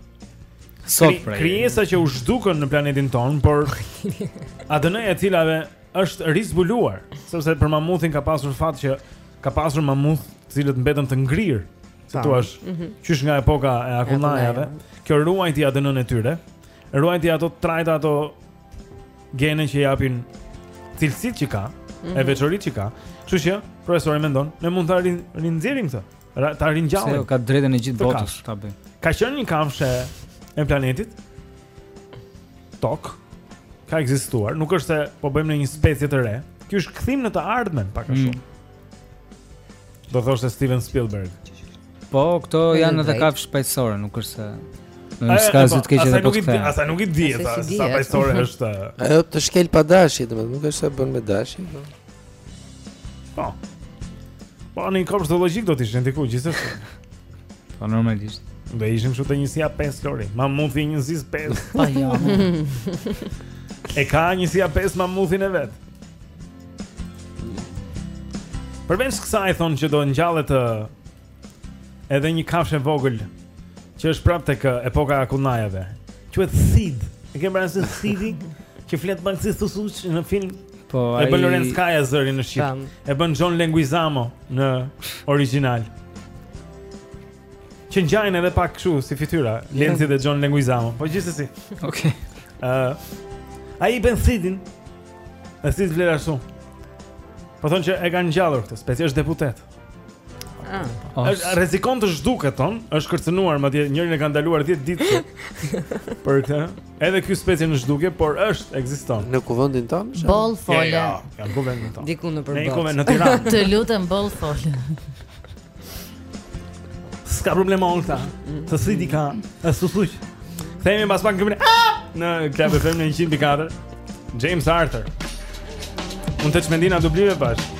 Sot pra. Krijesa që u zhdukën në planetin tonë, por ADN-ja e të cilave është rizbuluar, sepse për mamuthin ka pasur fat që ka pasur mamuthë, të cilët mbetën të ngrirë, si thua, mm -hmm. qysh nga epoka e akullnajave. Kjo ruajti ADN-në e tyre, ruajti ato trajta ato gene që japin cilësitë që ka, mm -hmm. e mhm. veçoritë që ka. Kështu që profesori mendon, ne mund ta rinxjerrim këtë. Ra, ta ringjallin. Se jo, ka të drejtën e gjithë botës ta bëjë. Ka qenë një kafshë e planetit Tokë. Ka ekzistuar, nuk është se po bëjmë ne një specie të re. Ky është kthim në të ardhmen pak a mm. shumë. Mm. Do thoshte Steven Spielberg. Po, këto janë edhe kafshë paqësore, nuk është se Në rast të keq edhe po këtë. Asa nuk e di, asa sa paqësore është. Ajo të shkel pa dashje, domethënë nuk është se bën me dashje. Po. Po. Po në një kopsht zoologjik do të ishin diku gjithsesi. Po normalisht. Do ishim këtu te njësia 5 Lori. Mamuthi i njësisë 5. Po jo. e ka njësia 5 mamuthin e vet. Përveç kësaj thonë që do ngjallet të Edhe një kafshë e vogël që është prapë tek epoka e akullnajave. Quhet Sid. E ke parasysh se Sidi që flet pak si Susuç në film? Po, ai e bën Lorenc Kaja zërin në shqip. E bën John Leguizamo në origjinal. Që ngjajnë edhe pak kështu si fytyra, Lenci dhe John Leguizamo. Po gjithsesi. Okej. Ë uh, ai bën Sidin. Ai Sid vlen ashtu. Po thonë që e kanë ngjallur këtë, specie, është deputet. Ah. Është rrezikon të zhduket ton, është kërcënuar madje njërin e kanë ndaluar 10 ditë për këtë. Edhe ky specie në zhdukje, por është ekziston. Në kuvendin ton? Boll fole. Ja, ja, në kuvendin ton. Diku në për botë. Në kuvend në Tiranë. Të lutem boll fole. S'ka problem on ta. Të si di ka, e susuq. Kthehemi pas pak këpër ah! në Club FM në 104. James Arthur. Unë të qmendina dublive bashkë.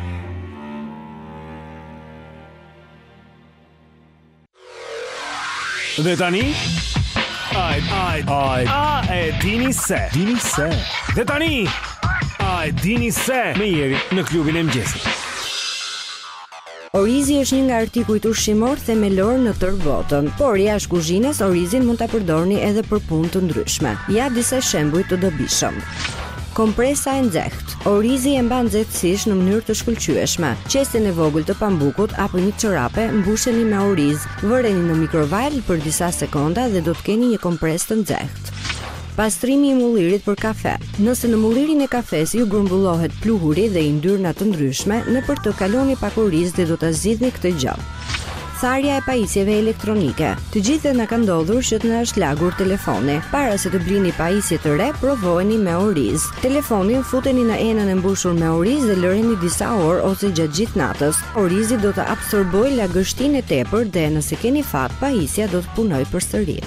Dhe tani Ai ai ai a e dini se dini se Dhe tani Ai dini se me Jerin në klubin e mëngjesit Orizi është një nga artikujt ushqimorë themelorë në tërë botën, por jashtë kuzhinës orizin mund ta përdorni edhe për punë të ndryshme. Ja disa shembuj të dobishëm. Kompresa e nxehtë Orizi e mban nxehtësinë në mënyrë të shkëlqyeshme. Qesen e vogël të pambukut apo një çorape mbusheni me oriz. Vëreni në mikrovalë për disa sekonda dhe do të keni një kompresë të nxehtë. Pastrimi i mullirit për kafe. Nëse në mullirin e kafesë ju grumbullohet pluhuri dhe yndyrna të ndryshme, nëpër të kaloni pak oriz dhe do ta zgjidhni këtë gjë. Tharja e pajisjeve elektronike. Të gjithëve na ka ndodhur që të na është lagur telefoni. Para se të blini pajisje të re, provojeni me oriz. Telefonin futeni në enën e mbushur me oriz dhe lëreni disa orë ose gjatë gjithë natës. Orizi do të absorbojë lagështinë e tepërt dhe nëse keni fat, pajisja do të punojë përsëri.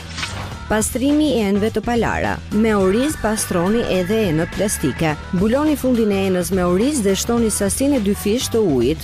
Pastrimi i enëve të palara. Me oriz pastroni edhe enët plastike. Mbuloni fundin e enës me oriz dhe shtoni sasinë e dyfishtë të ujit.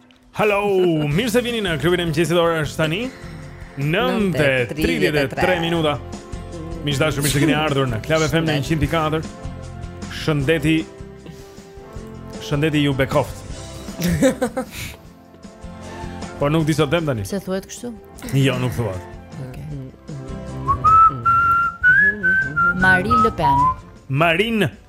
Hello, mirë se vini në klubin e mëngjesit. Ora është tani 9:33 minuta. Miq të dashur, mirë se keni ardhur në Club FM në 104. Shëndeti. Shëndeti ju bekoftë. Po nuk di ça them tani. S'thuhet kështu? Jo, nuk thuhet. Okej. Marine Le Pen. Marine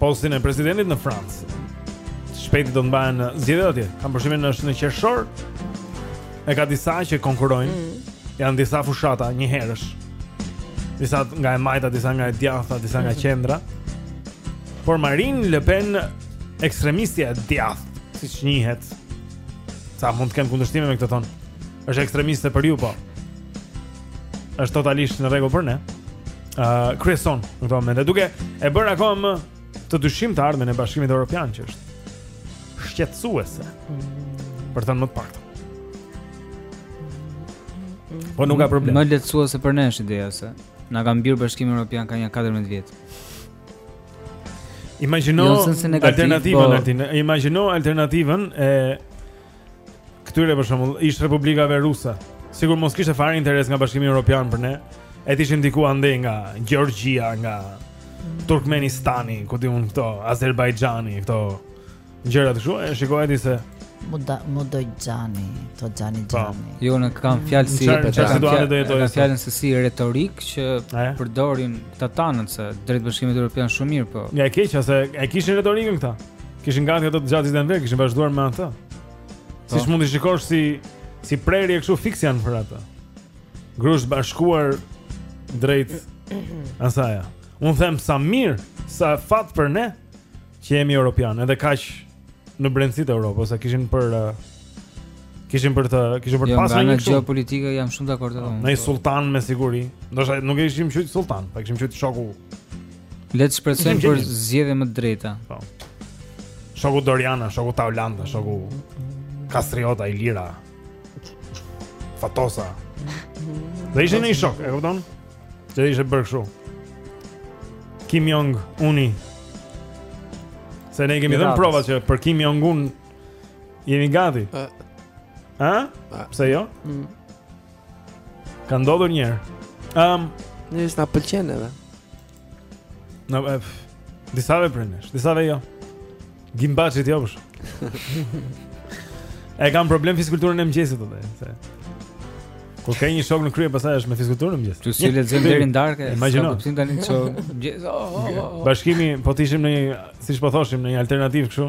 postin e presidentit në Francë. Shpejt do të mbahen zgjedhjet atje. Kam përshtypjen është në qershor. E ka disa që konkurrojnë. Mm -hmm. Janë disa fushata njëherësh. Disa nga e majta, disa nga e djathta, disa nga mhm. qendra. Por Marine Le Pen ekstremistja e djathtë, siç njihet. Sa mund të kenë kundërshtime me këtë thonë? Është ekstremiste për ju po. është totalisht në rregull për ne. Ë uh, kryeson në këtë moment. Duke e bërë akoma më të dyshimtë të ardhmen e Bashkimit Evropian që është shqetësuese. Për të thënë më të paktën. Po nuk ka problem. Më lehtësuese për ne është ideja se na ka mbir Bashkimi Evropian ka një 14 vjet. Imagjino jo, alternativën po... Imagjino alternativën e këtyre për shembull ish-republikave ruse. Sikur mos kishte fare interes nga Bashkimi Evropian për ne. E të ishin diku andej nga Gjeorgjia, nga Turkmenistani, ku di unë këto, Azerbajxhani, këto gjëra të shkuara, shikojeni se Muda Mudojani, to Jani po. Jani. Jo, unë kam fjalën si për çfarë situatë do jetojë. Në fjalën se si retorikë që përdorin këta tanët sot drejt bashkimit evropian shumë mirë, po. Ja e keqja, se e kishin retorikën këta. Kishin gati ato gjatë ditën e verë, kishin vazhduar me atë. Po. Siç mund të shikosh si si prerje kështu fiks janë për atë. Grusht bashkuar drejt asaja. Unë them sa mirë, sa fat për ne që jemi europianë, edhe kaq në brendësi të Europës, sa kishin për uh, kishin për të kishin për të jo, pasur një gjeopolitikë, jam shumë dakord me ty. Ne sultan me siguri. Ndoshta nuk e kishim quajt sultan, po kishim quajt shoku Le të shpresojmë për zgjedhje më të drejta. Po. Shoku Doriana, shoku Taulanda, shoku Kastriota Ilira. Fatosa. Do ishte ndonjë shok, e kupton? Që ishte bërë kshu Kim Jong Uni Se ne kemi dhënë prova që për Kim Jong Un Jemi gati Ha? Pse jo? Mm. Ka ndodhur një herë. Ëm, ne s'na pëlqen edhe. Na e disave prej nesh, disave jo. Gimbaçit jo bash. E kam problem fizikulturën e mëngjesit atë, se Kur ka një shok në krye, pastaj është me fizikulturën e mëngjesit. Ju si lexojmë deri në darkë, imagjino. Po tani çdo mëngjes. Oh, oh, oh, Bashkimi, po të ishim në një, siç po thoshim, në një alternativë kështu.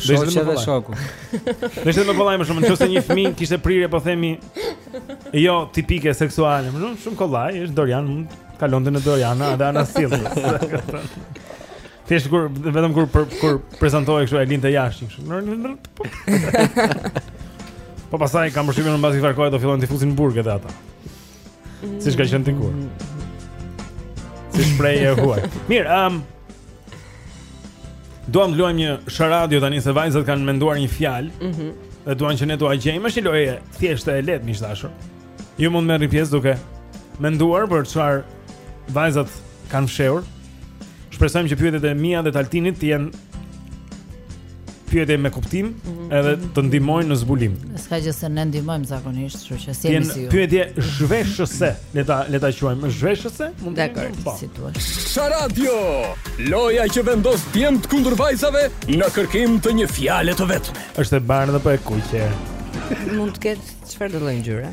Shoqja dhe shoku. Do ishte më kollaj më shumë, nëse një fëmijë kishte prirje po themi jo tipike seksuale, më shumë shumë kollaj, është Dorian mund kalonte në Doriana dhe anasjell. Thjesht kur vetëm kur për, kur prezantohej kështu Elin të jashtë kështu. Po pastaj kam përshtypjen mbas njëfarë kohe do fillonin të fusnin burg edhe ata. Siç ka qenë dikur Si shprehje e huaj Mirë, um, duam të luajmë një sharadio tani se vajzat kanë menduar një fjalë. Mhm. Mm dhe duan që ne t'ua gjejmë, është një lojë e thjeshtë e lehtë miq të dashur. Ju mund të merrni pjesë duke menduar për çfarë vajzat kanë fshehur. Shpresojmë që pyetjet e mia dhe të Altinit të jenë pyetje me kuptim, mm -hmm. edhe të ndihmojnë në zbulim. S'ka gjë se ne ndihmojmë zakonisht, kështu që si jemi si ju. Pyetje zhveshëse, le ta le ta quajmë zhveshëse, mund të jetë. Dakor, po. si thua. Sharadio, loja që vendos djemtë kundër vajzave në kërkim të një fjale të vetme. Është e bardhë apo e kuqe? Mund të ketë çfarëdo lloj ngjyre?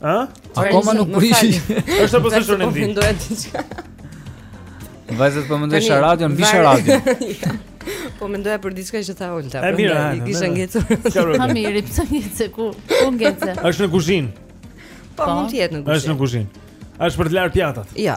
Ë? Akoma nuk prishi. Është apo s'është në ditë? Mendoj diçka. Vajzat po mendojnë se radio, mbi se radio. Po mendoja për diçka që tha Olta. Po mirë, kisha ngecur. Po mirë, pse ngece ku? Ku ngece? Është në kuzhinë. Po, po mund të jetë në kuzhinë. Është në kuzhinë. Është për të larë pjatat. Jo.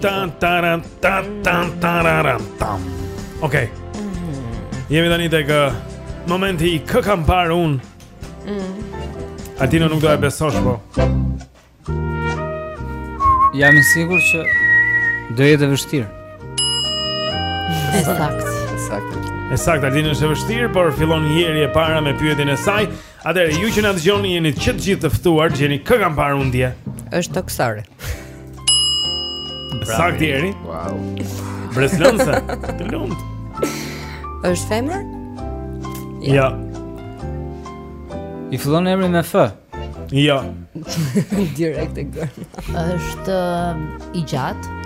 tan taran tan tan tararam tam. Okej. Mhm. Jemi tani tek uh, momenti i kë kam parë unë. Mm. Altino nuk do e besosh po. Jam i sigurt që do jetë e vështirë. Është saktë. Është saktë. Është saktë, Altin është e vështirë, por fillon Jeri e para me pyetjen e saj. Atëherë ju që na dëgjoni jeni të gjithë të ftuar, gjeni kë kam parë unë dje. Është shqiptare. Saktë Jeri. Wow. Bravo. Të lumtë. Është femër? Ja. Jo. I fillon emri me F. Jo. Direkt te germa. Është um, i gjatë.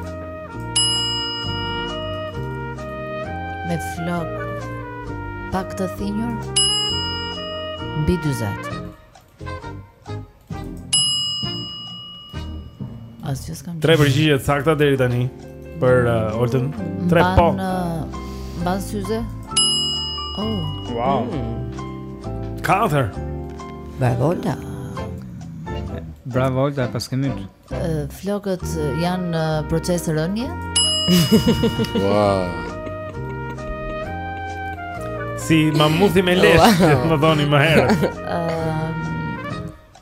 Me flok pak të thinjur. Mbi 40. Asgjë s'kam. Tre përgjigje të sakta deri tani për uh, Oltën. Tre, po. Uh, mban syze. Oh. Wow. Mm. Katër. Bravo Olta. Bravo Olta, pas kemi. Uh, flokët janë në uh, proces rënie. wow. Si mamuthi me lesh, më thoni më herët. Ëm. Uh,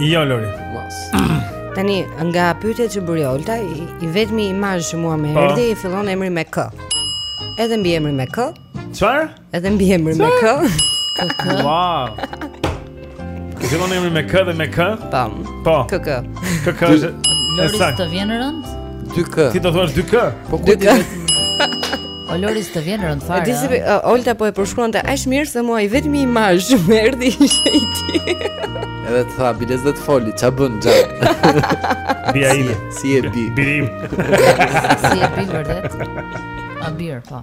Jo Lori. Mos. Tani nga pyetjet që bëri Olta, i, i vetmi imazh që mua më erdhi i fillon emri me K. Edhe mbiemri me K. Çfarë? Edhe mbiemri me K. Wow. I fillon emri me K dhe me K? Po. Po. K K. K K. Lori të vjen rëndë? 2K. Ti do thua 2K? Po ku ti? O Lori s'të vjen rëndë fare. Disi uh, Olta po e përshkruante aq mirë se mua i vetmi imazh që më erdhi ishte i tij. Edhe të tha biles dhe të foli, ça bën xha. Bija ime. Si e bi. Birim. si e bi vërtet. A bir po.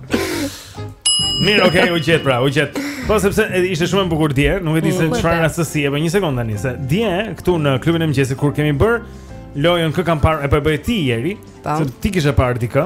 Mirë, ok, u gjet pra, u gjet. Po sepse ishte shumë e bukur dje, nuk e di se mm, çfarë rastësie, bën. Një sekondë tani, se dje këtu në klubin e mëngjesit kur kemi bërë lojën kë kam parë, e po e bëje ti Jeri, se ti kishe parë dikë.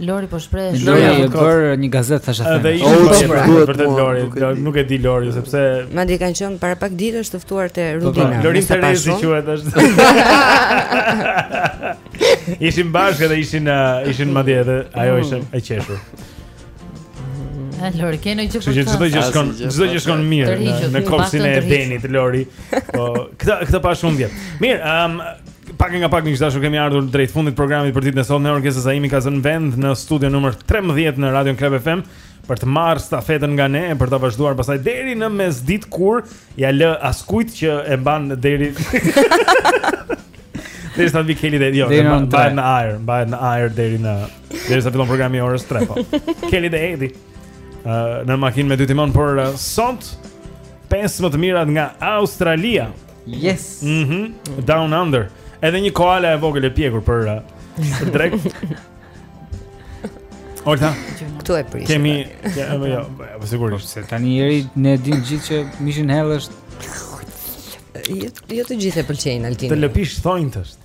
Lori po shprehesh. Lori e bër një gazetë thashethemesh. Dhe ishte po shprehet për të Lori, nuk e di Lori sepse Madje kanë qenë para pak ditësh të ftuar te po, po, Rudina. Lori Terezi quhet ashtu. Ishin bashkë dhe ishin uh, ishin madje edhe ajo ishte e qeshur. Lori, ke në gjithë përta Gjithçka shkon, gjithçka shkon mirë Në kopshtin e Edenit, Lori po, Këta pas shumë vjetësh Mirë, um, Pak nga pak miq të dashur kemi ardhur drejt fundit të programit për ditën e sotme. Orkestra Zaimi ka zënë vend në studio numër 13 në Radio Club FM për të marrë stafetën nga ne e për ta vazhduar pastaj deri në mesditë kur ia lë askujt që e mban deri Derisa vjen Kelly Day, jo, mbahet në ajër, mbahet në ajër deri në derisa fillon programi i orës 3 po. Kelly Day Eddie. Uh, në makinë me dy timonë por uh, sot pesë më të mirat nga Australia. Yes. Mhm. Mm Down Under. Edhe një koala e vogël e pjekur për uh, për drekë. Olta. Ktu e prish. Kemi, ja, apo jo, po, po sigurisht. Se tani Jeri ne e dimë të gjithë që mishi në hell është jo, jo të gjithë e pëlqejnë Altin. Të lëpish thonjtë është.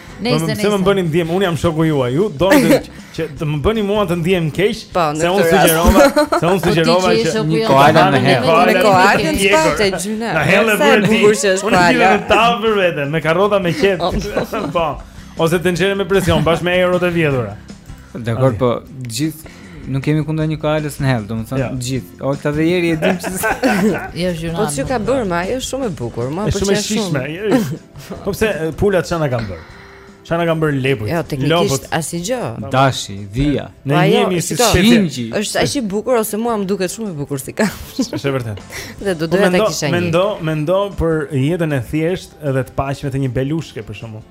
Nëse nëse më bëni të ndihem, unë jam shoku juaj. Ju doni që të më bëni mua të ndihem keq, po, se unë sugjerova, se unë po sugjerova që një koala në hell. Po me koalën s'patë gjynah. Në hell për ti. Unë e kisha në tavë për vete, me karota me qepë. Po. Ose tenxhere me presion bashkë me eurot e vjedhura. Dakor, po gjithë nuk kemi kundër një koale në hell, domethënë ja. gjithë. Olta dhe Jeri e dimë se jo gjynah. Po ç'ju ka bërë më, ajo është shumë e bukur, më pëlqen shumë. Është shumë e shijshme. Po pse pulat ça na kanë bërë? Ça na kanë bërë lepujt. Jo, teknikisht asnjë gjë. Dashi, dhia. Po ne jemi si qingji. Është aq i bukur ose mua më duket shumë e bukur si ka. Është e vërtetë. Dhe do po doja ta kisha një. Mendo, mendo për jetën e thjeshtë edhe të paqtë të një belushke për shkakun.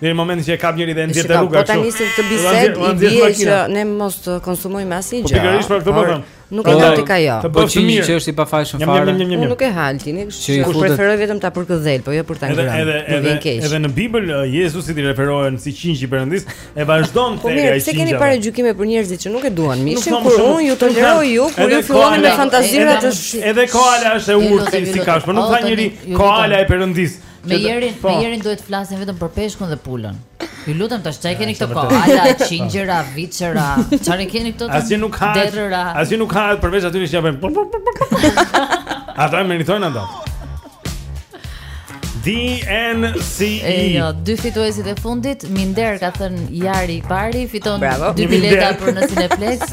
Në momentin që e kap njëri dhe ndjet në rrugë po ashtu. Po tani po ta nisim këtë bisedë i bie që ne mos të konsumojmë asnjë po gjë. Po pikërisht për këtë po them. Nuk e ka ti ka jo. Po qingji që është i pafajshëm fare. Unë nuk e ha, Altin, kështu. Unë preferoj vetëm ta përkëdhel, po jo për ta ngrënë. Edhe edhe edhe edhe në Bibël Jezusit i referohen si qingj i Perëndisë, e vazhdon të thënë ai qingj. Po keni paragjykime për njerëzit që nuk e duan mishin, kur unë ju toleroj ju, kur ju filloni me fantazira të Edhe koala është e urtë si kafshë, po nuk ka njeri koala e Perëndisë. Me Jerin, po. me Jerin duhet të flasin vetëm për peshkun dhe pulën. Ju lutem tash ça i keni këto koala, qingjëra, viçera. Çfarë i keni këto? Asgjë nuk ha. Asgjë nuk ha përveç atyre në shqipën. Ata e meritojnë ato. DNCE. E jo, dy fituesit e fundit, Minder ka thënë Jari i pari, fiton dy bileta për në Cineplex.